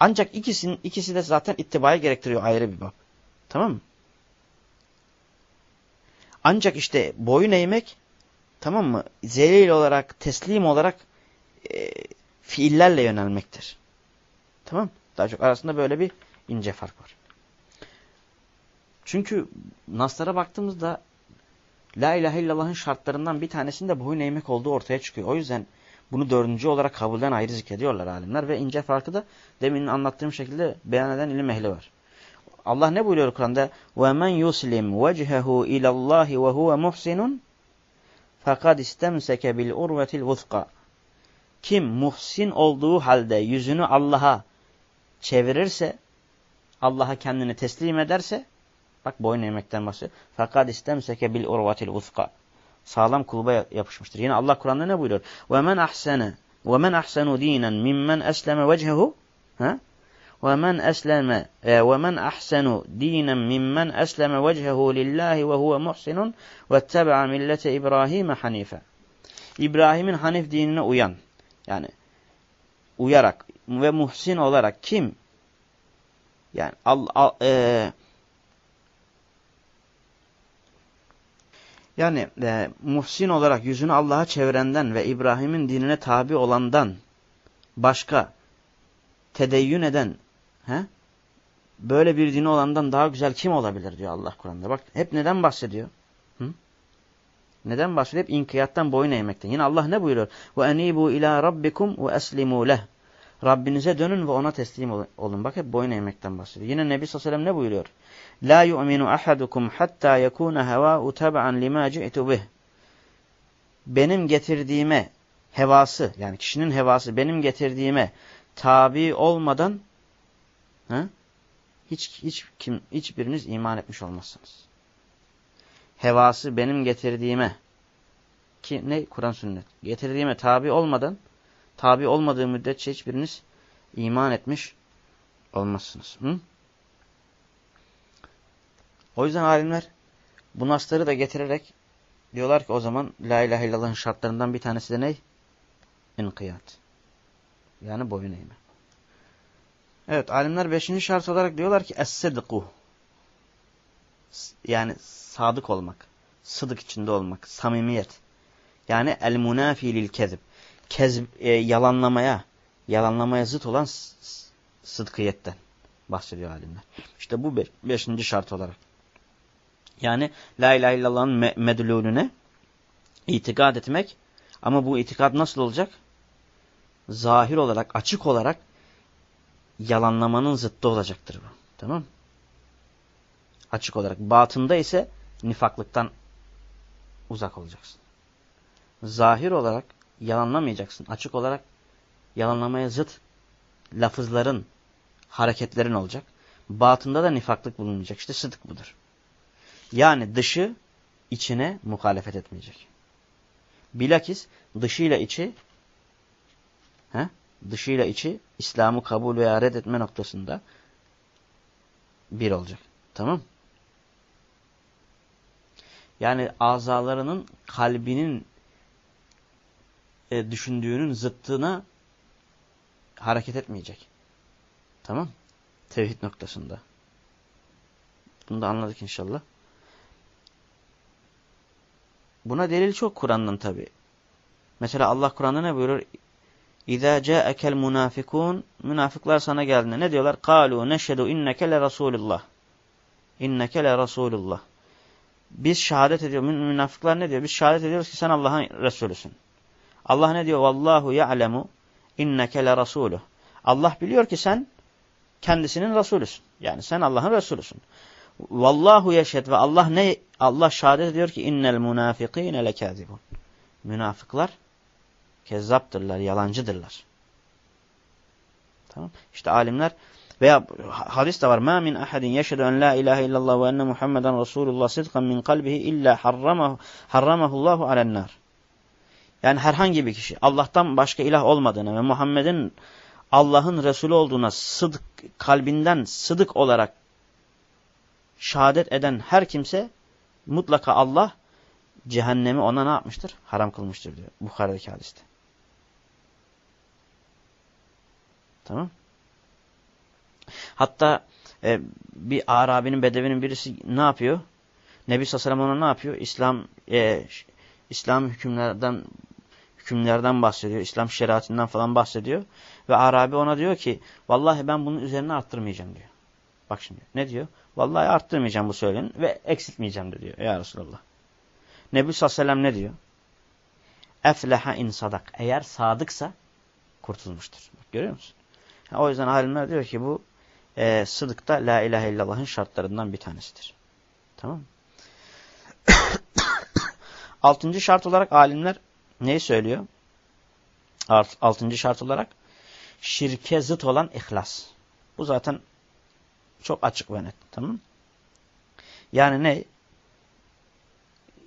Ancak ikisinin ikisi de zaten ittibaya gerektiriyor ayrı bir bab. Tamam mı? Ancak işte boyun eğmek tamam mı? Zelil olarak, teslim olarak e, fiillerle yönelmektir. Tamam Daha çok arasında böyle bir ince fark var. Çünkü Naslara baktığımızda La ilahe illallah'ın şartlarından bir tanesinde boyun eğmek olduğu ortaya çıkıyor. O yüzden bunu dördüncü olarak kabulden ayrı zikrediyorlar alimler ve ince farkı da demin anlattığım şekilde beyan eden ilim ehli var. Allah ne buyuruyor Kur'an'da? وَمَنْ يُسْلِمْ وَجْهَهُ اِلَى اللّٰهِ وَهُوَ مُحْسِنٌ fakat istemseke bil urvetil vuthka. Kim muhsin olduğu halde yüzünü Allah'a çevirirse, Allah'a kendini teslim ederse, bak boyun eğmekten bahsediyor. Fakat istemseke bil urvetil vuthka. Sağlam kulba yapışmıştır. Yine Allah Kur'an'da ne buyuruyor? Ve men ahsene ve men ahsenu dinen mimmen esleme vechehu ha? Men ahsenu dinen mimmen esleme vecehu lillahi ve huve muhsinun ve tebe'a millete İbrahim hanife. İbrahim'in Hanif dinine uyan yani uyarak ve muhsin olarak kim yani al, e, Yani e, muhsin olarak yüzünü Allah'a çevirenden ve İbrahim'in dinine tabi olandan başka tedeyyün eden he? böyle bir dini olandan daha güzel kim olabilir diyor Allah Kur'an'da. Bak hep neden bahsediyor? Hı? Neden bahsediyor? Hep inkiyattan boyun eğmekten. Yine Allah ne buyuruyor? Enibu ila rabbikum eslimu leh. Rabbinize dönün ve ona teslim olun. Bak hep boyun eğmekten bahsediyor. Yine Nebi sallallahu aleyhi ve sellem ne buyuruyor? La yu'minu ahadukum hatta yekuna hevâ'u tab'an lima ci'tu bih. Benim getirdiğime hevası yani kişinin hevası benim getirdiğime tabi olmadan ha, hiç hiç kim hiçbiriniz iman etmiş olmazsınız. Hevası benim getirdiğime ki ne Kur'an sünnet getirdiğime tabi olmadan tabi olmadığı müddetçe hiçbiriniz iman etmiş olmazsınız. Hı? O yüzden alimler bu nasları da getirerek diyorlar ki o zaman La ilahe illallah'ın şartlarından bir tanesi de ne? İnkiyat. Yani boyun eğme. Evet alimler beşinci şart olarak diyorlar ki es-sıdku. Yani sadık olmak. Sıdık içinde olmak. Samimiyet. Yani el-munafi lil kezib. Kezb, e, yalanlamaya, yalanlamaya zıt olan sıdkıyetten bahsediyor alimler. İşte bu beş, beşinci şart olarak. Yani la ilahe illallah'ın me medlulüne itikad etmek. Ama bu itikad nasıl olacak? Zahir olarak, açık olarak yalanlamanın zıttı olacaktır bu. Tamam Açık olarak. Batında ise nifaklıktan uzak olacaksın. Zahir olarak yalanlamayacaksın. Açık olarak yalanlamaya zıt lafızların, hareketlerin olacak. Batında da nifaklık bulunmayacak. İşte sıdık budur. Yani dışı içine muhalefet etmeyecek. Bilakis dışıyla içi he, dışıyla içi İslam'ı kabul veya reddetme noktasında bir olacak. Tamam Yani azalarının kalbinin e, düşündüğünün zıttına hareket etmeyecek. Tamam. Tevhid noktasında. Bunu da anladık inşallah. Buna delil çok Kur'an'dan tabi. Mesela Allah Kur'an'da ne buyurur? İzâ câekel münâfikûn Münafıklar sana geldiğinde ne diyorlar? Kâlû neşhedû inneke le Resulullah. İnneke le Resulullah. Biz şehadet ediyor. Münafıklar ne diyor? Biz şehadet ediyoruz ki sen Allah'ın Resulüsün. Allah ne diyor? Vallahu ya'lemu inneke le Resulü. Allah biliyor ki sen kendisinin Resulüsün. Yani sen Allah'ın Resulüsün. Vallahu yeşhed ve Allah ne? Allah şehadet ediyor ki innel munafikine lekazibun. Münafıklar kezzaptırlar, yalancıdırlar. Tamam. İşte alimler veya hadis de var. Ma min ahadin yeşhedü en la ilahe illallah ve enne Muhammeden Resulullah sidkan min kalbihi illa harramahu harramahullahu alennar. Yani herhangi bir kişi Allah'tan başka ilah olmadığını ve Muhammed'in Allah'ın Resulü olduğuna sıdık, kalbinden sıdık olarak şehadet eden her kimse mutlaka Allah cehennemi ona ne yapmıştır? Haram kılmıştır diyor Bukhari'deki hadiste. Tamam. Hatta e, bir Arabinin, Bedevinin birisi ne yapıyor? Nebi Sallallahu ona ne yapıyor? İslam e, İslam hükümlerden hükümlerden bahsediyor. İslam şeriatinden falan bahsediyor. Ve Arabi ona diyor ki vallahi ben bunun üzerine arttırmayacağım diyor. Bak şimdi ne diyor? Vallahi arttırmayacağım bu söylenin ve eksiltmeyeceğim de diyor ya Resulallah. Nebi sallallahu aleyhi ne diyor? Efleha in sadak. Eğer sadıksa kurtulmuştur. Bak, görüyor musun? O yüzden alimler diyor ki bu e, sıdıkta la ilahe illallah'ın şartlarından bir tanesidir. Tamam? Altıncı şart olarak alimler neyi söylüyor? Altıncı şart olarak şirke zıt olan ihlas. Bu zaten çok açık ve net. Tamam Yani ne?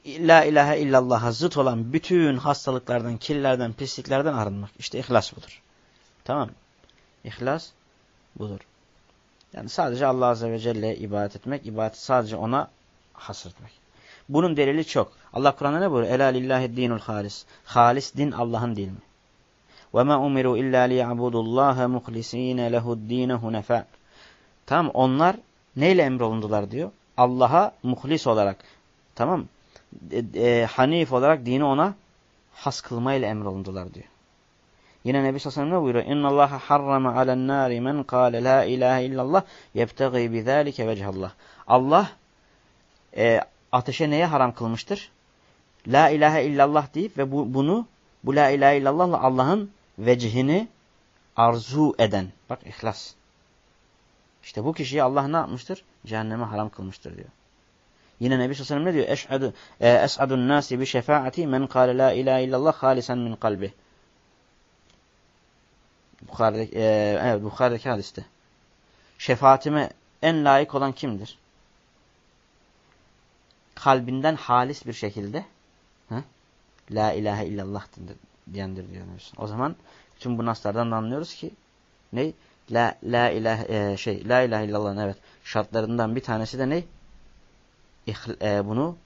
La ilahe illallah'a zıt olan bütün hastalıklardan, kirlerden, pisliklerden arınmak. İşte ihlas budur. Tamam İhlas budur. Yani sadece Allah Azze ve Celle'ye ibadet etmek, ibadet sadece ona hasretmek. Bunun delili çok. Allah Kur'an'da ne buyuruyor? Ela lillahi dinul halis. Halis din Allah'ın mi? Ve ma umiru illa liya'budullaha muhlisine lehu'd-dine hunefa. Tamam onlar neyle emrolundular diyor? Allah'a muhlis olarak tamam e, e, hanif olarak dini ona has kılmayla emrolundular diyor. Yine Nebi Sallallahu aleyhi ve sellem ne buyuruyor? İnna Allah harrama alen nari men kâle la ilahe illallah yebtegi bizâlike vechallah. Allah e, ateşe neye haram kılmıştır? La ilahe illallah deyip ve bu, bunu bu la ilahe illallahla Allah'ın vecihini arzu eden. Bak ihlas. İşte bu kişiyi Allah ne yapmıştır? Cehenneme haram kılmıştır diyor. Yine Nebi Sallallahu aleyhi ve sellem ne diyor? E, es'adun nasi bi şefaati men kâle la ilahe illallah halisen min kalbi. Bukhari'deki, e, evet Bukhari'deki hadiste. Şefaatime en layık olan kimdir? Kalbinden halis bir şekilde he? La ilahe illallah diyendir diyor O zaman bütün bu naslardan anlıyoruz ki ne? La, la ilahe e, şey la ilahe illallah'ın evet şartlarından bir tanesi de ne? İhl, e, bunu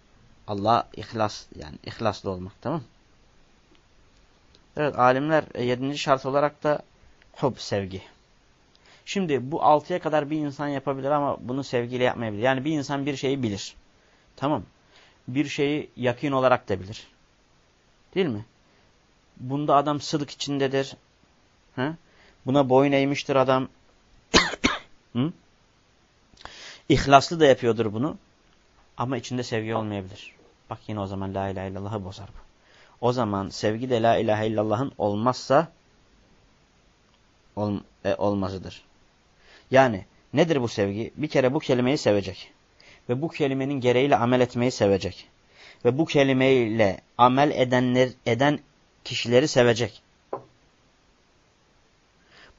Allah ihlas yani ihlaslı olmak tamam Evet alimler e, yedinci şart olarak da hub sevgi. Şimdi bu altıya kadar bir insan yapabilir ama bunu sevgiyle yapmayabilir. Yani bir insan bir şeyi bilir. Tamam. Bir şeyi yakın olarak da bilir. Değil mi? Bunda adam sıdık içindedir. He? Buna boyun eğmiştir adam. Hı? İhlaslı da yapıyordur bunu. Ama içinde sevgi olmayabilir. Bak yine o zaman la ilahe illallah'ı bozar bu. O zaman sevgi de la ilahe illallah'ın olmazsa ol, e, olmazıdır. Yani nedir bu sevgi? Bir kere bu kelimeyi sevecek. Ve bu kelimenin gereğiyle amel etmeyi sevecek. Ve bu kelimeyle amel edenler, eden kişileri sevecek.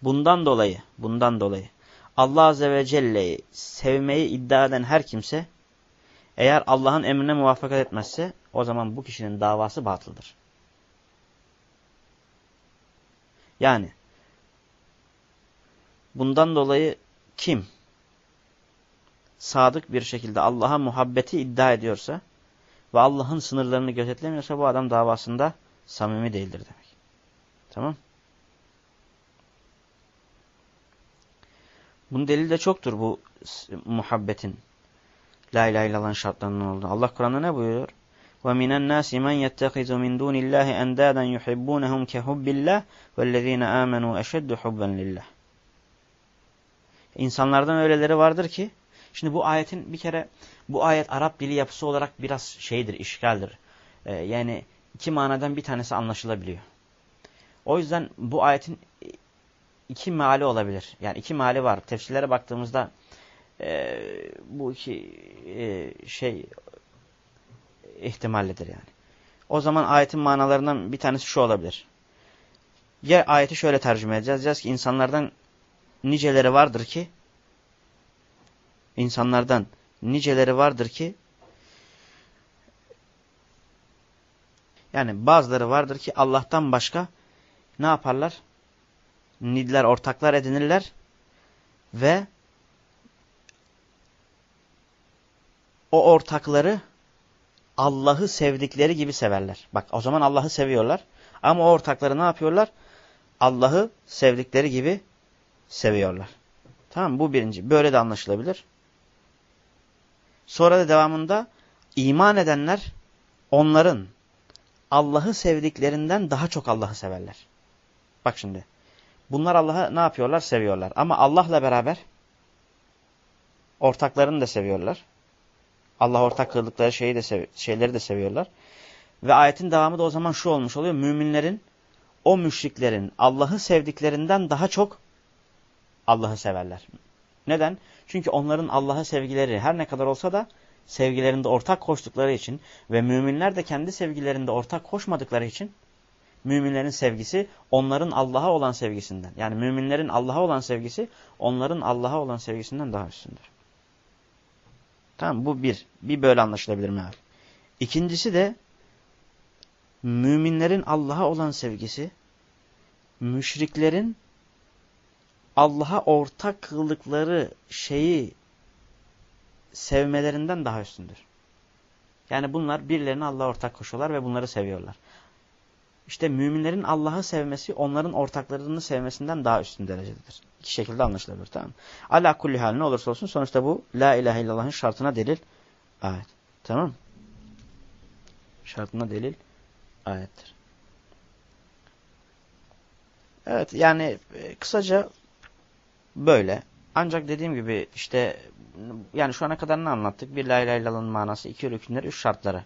Bundan dolayı, bundan dolayı Allah Azze ve Celle'yi sevmeyi iddia eden her kimse eğer Allah'ın emrine muvaffakat etmezse o zaman bu kişinin davası batıldır. Yani bundan dolayı kim sadık bir şekilde Allah'a muhabbeti iddia ediyorsa ve Allah'ın sınırlarını gözetlemiyorsa bu adam davasında samimi değildir demek. Tamam Bunun delili de çoktur bu muhabbetin. La ilahe illallah'ın şartlarından olduğunu. Allah Kur'an'da ne buyuruyor? وَمِنَ النَّاسِ مَنْ يَتَّخِذُ مِنْ دُونِ اللّٰهِ اَنْدَادًا يُحِبُّونَهُمْ كَحُبِّ اللّٰهِ وَالَّذ۪ينَ آمَنُوا اَشَدُّ حُبًّا لِلّٰهِ İnsanlardan öyleleri vardır ki, şimdi bu ayetin bir kere, bu ayet Arap dili yapısı olarak biraz şeydir, işgaldir. Ee, yani iki manadan bir tanesi anlaşılabiliyor. O yüzden bu ayetin iki meali olabilir. Yani iki meali var. Tefsirlere baktığımızda e, bu iki e, şey ihtimallidir yani. O zaman ayetin manalarından bir tanesi şu olabilir. Ya ayeti şöyle tercüme edeceğiz. Diyeceğiz ki insanlardan niceleri vardır ki insanlardan niceleri vardır ki yani bazıları vardır ki Allah'tan başka ne yaparlar? Nidler, ortaklar edinirler ve o ortakları Allah'ı sevdikleri gibi severler. Bak o zaman Allah'ı seviyorlar. Ama o ortakları ne yapıyorlar? Allah'ı sevdikleri gibi seviyorlar. Tamam Bu birinci. Böyle de anlaşılabilir. Sonra da devamında iman edenler onların Allah'ı sevdiklerinden daha çok Allah'ı severler. Bak şimdi. Bunlar Allah'ı ne yapıyorlar? Seviyorlar. Ama Allah'la beraber ortaklarını da seviyorlar. Allah ortak kıldıkları şeyi de şeyleri de seviyorlar. Ve ayetin devamı da o zaman şu olmuş oluyor. Müminlerin o müşriklerin Allah'ı sevdiklerinden daha çok Allah'ı severler. Neden? Çünkü onların Allah'a sevgileri her ne kadar olsa da sevgilerinde ortak koştukları için ve müminler de kendi sevgilerinde ortak koşmadıkları için müminlerin sevgisi onların Allah'a olan sevgisinden. Yani müminlerin Allah'a olan sevgisi onların Allah'a olan sevgisinden daha üstündür. Tamam bu bir. Bir böyle anlaşılabilir meal. İkincisi de müminlerin Allah'a olan sevgisi müşriklerin Allah'a ortak kıldıkları şeyi sevmelerinden daha üstündür. Yani bunlar birilerine Allah'a ortak koşuyorlar ve bunları seviyorlar. İşte müminlerin Allah'ı sevmesi onların ortaklarını sevmesinden daha üstün derecededir. İki şekilde anlaşılabilir tamam Ala kulli hal ne olursa olsun sonuçta bu la ilahe illallah'ın şartına delil ayet. Tamam Şartına delil ayettir. Evet yani e, kısaca böyle. Ancak dediğim gibi işte yani şu ana kadar ne anlattık? Bir la ilahe illallah'ın manası, iki rükünleri, üç şartları.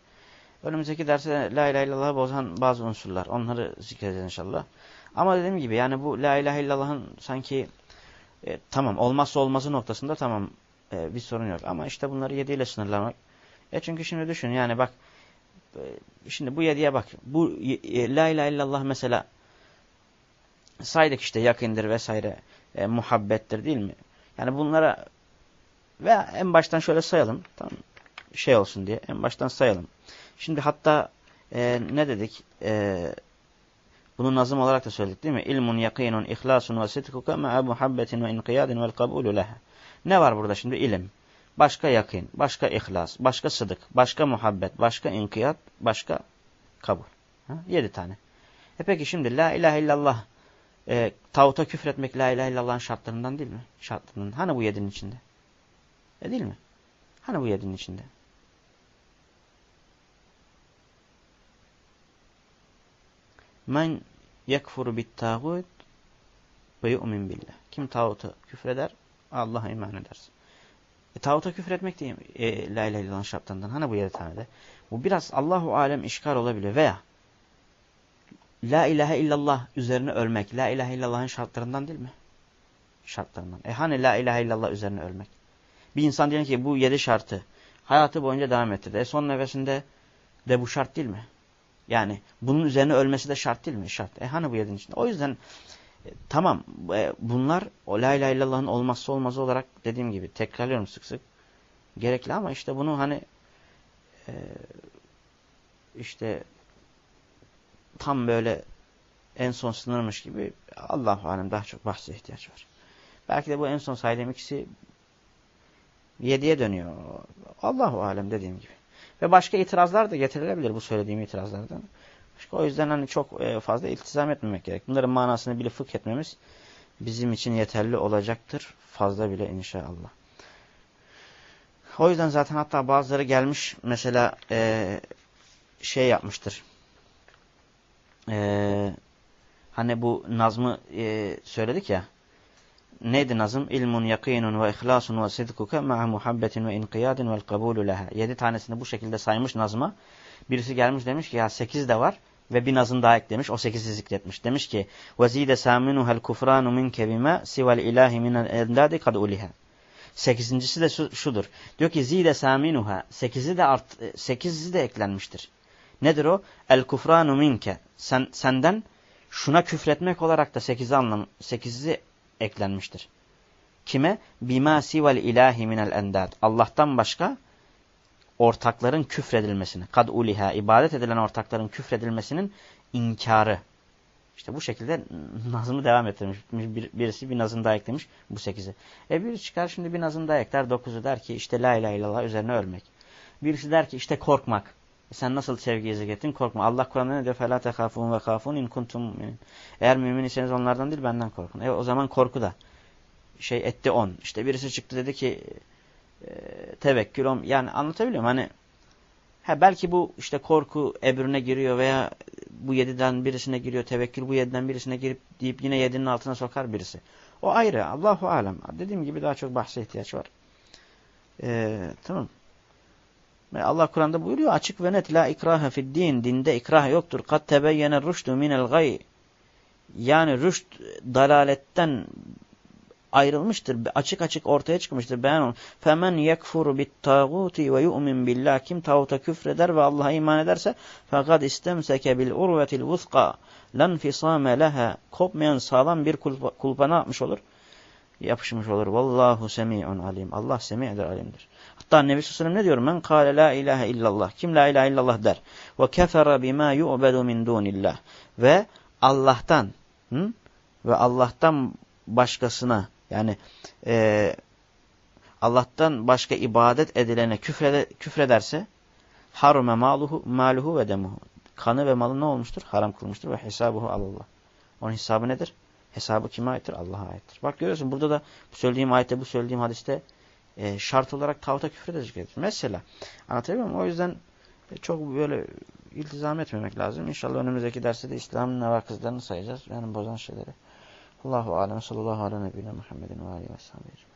Önümüzdeki derste la ilahe illallah'ı bozan bazı unsurlar. Onları zikredeceğiz inşallah. Ama dediğim gibi yani bu la ilahe illallah'ın sanki e, tamam olmazsa olmazı noktasında tamam e, bir sorun yok. Ama işte bunları yediyle sınırlamak. E çünkü şimdi düşün yani bak e, şimdi bu yediye bak. Bu e, la ilahe illallah mesela saydık işte yakındır vesaire e, muhabbettir değil mi? Yani bunlara veya en baştan şöyle sayalım. Tamam şey olsun diye en baştan sayalım. Şimdi hatta e, ne dedik? E, bunu nazım olarak da söyledik değil mi? İlmun, yakinun, ihlasun ve sidkuka ma'a muhabbetin ve inkiyadin vel kabulü leha. Ne var burada şimdi? İlim. Başka yakin, başka ihlas, başka sıdık, başka muhabbet, başka inkiyat, başka kabul. Ha? Yedi tane. E peki şimdi la ilahe illallah e, tağuta küfretmek la ilahe illallah'ın şartlarından değil mi? Şartlarından. Hani bu yedinin içinde? E değil mi? Hani bu yedinin içinde? Men yekfuru bit tağut ve yu'min billah. Kim tağuta küfreder? Allah'a iman edersin. E, tağuta küfretmek değil mi? E, la ilahe illallah şartlarından. Hani bu yedi tane de. Bu biraz Allahu alem işgal olabilir veya La ilahe illallah üzerine ölmek. La ilahe illallah'ın şartlarından değil mi? Şartlarından. E hani la ilahe illallah üzerine ölmek? Bir insan diyelim ki bu yedi şartı hayatı boyunca devam ettirdi. E son nefesinde de bu şart değil mi? Yani bunun üzerine ölmesi de şart değil mi? Şart. E hani bu yedinin içinde? O yüzden e, tamam e, bunlar o la ilahe illallah'ın olmazsa olmazı olarak dediğim gibi tekrarlıyorum sık sık. Gerekli ama işte bunu hani e, işte tam böyle en son sınırmış gibi Allah alem daha çok bahse ihtiyaç var. Belki de bu en son saydığım ikisi yediye dönüyor. Allahu alem dediğim gibi. Ve başka itirazlar da getirilebilir bu söylediğim itirazlardan. O yüzden hani çok e, fazla iltizam etmemek gerek. Bunların manasını bilip fıkh etmemiz bizim için yeterli olacaktır. Fazla bile inşallah. O yüzden zaten hatta bazıları gelmiş mesela e, şey yapmıştır. E, hani bu nazmı e, söyledik ya. Neydi nazım? İlmun, yakinun ve ihlasun ve sidkuke ma'a muhabbetin ve inqiyadin vel kabulü leha. Yedi tanesini bu şekilde saymış nazma. Birisi gelmiş demiş ki ya sekiz de var ve bir nazım daha eklemiş. O sekizi zikretmiş. Demiş ki وَزِيدَ سَامِنُهَا الْكُفْرَانُ مِنْ كَبِمَا سِوَ الْاِلٰهِ مِنَ الْاَنْدَادِ قَدْ اُلِهَا Sekizincisi de şudur. Diyor ki zide saminuha. Sekizi de art, sekizi de eklenmiştir. Nedir o? El kufranu minke. Sen, senden şuna küfretmek olarak da sekizi anlam, sekizi eklenmiştir. Kime? Bima sivel ilahi minel endad. Allah'tan başka ortakların küfredilmesini. Kad uliha. ibadet edilen ortakların küfredilmesinin inkarı. İşte bu şekilde nazımı devam ettirmiş. Bir, birisi bir nazım daha eklemiş bu sekizi. E biri çıkar şimdi bir nazım daha ekler. Dokuzu der ki işte la ilahe illallah üzerine ölmek. Birisi der ki işte korkmak. E sen nasıl sevgiyi zikrettin? Korkma. Allah Kur'an'da ne diyor? فَلَا تَخَافُونَ وَخَافُونَ in kuntum مُؤْمِنِينَ Eğer mümin iseniz onlardan değil benden korkun. E o zaman korku da. Şey etti on. İşte birisi çıktı dedi ki e, tevekkül on. Yani anlatabiliyor muyum? Hani he, belki bu işte korku ebrine giriyor veya bu yediden birisine giriyor. Tevekkül bu yediden birisine girip deyip yine yedinin altına sokar birisi. O ayrı. Allahu alem. Dediğim gibi daha çok bahse ihtiyaç var. Ee, tamam. Allah Kur'an'da buyuruyor açık ve net la ikrahe fid din. Dinde ikrah yoktur. Kat tebeyyene rüştü minel gay. Yani rüşt dalaletten ayrılmıştır. Açık açık ortaya çıkmıştır. Ben onu. Femen yekfur bit tağuti ve yu'min billah. Kim tağuta küfreder ve Allah'a iman ederse fakat istemseke bil urvetil vuska lan fisame leha. Kopmayan sağlam bir kulpa, kulpa ne yapmış olur? Yapışmış olur. Vallahu semi'un alim. Allah semi'dir, alimdir. Hatta Nebi Sallallahu ne diyor? Men kâle la ilahe illallah. Kim la ilahe illallah der. Ve kefere bima yu'bedu min dunillah. Ve Allah'tan hı? ve Allah'tan başkasına yani e, Allah'tan başka ibadet edilene küfrede, küfrederse harume maluhu, maluhu ve demuhu. Kanı ve malı ne olmuştur? Haram kılmıştır ve hesabuhu Allah. Onun hesabı nedir? Hesabı kime aittir? Allah'a aittir. Bak görüyorsun burada da söylediğim ayette, bu söylediğim hadiste e, şart olarak tağuta küfür de zikredir. Mesela anlatabiliyor muyum? O yüzden e, çok böyle iltizam etmemek lazım. İnşallah önümüzdeki derste de İslam'ın nevakızlarını sayacağız. Yani bozan şeyleri. Allahu alem sallallahu aleyhi ve Muhammedin ve aleyhi ve sellem.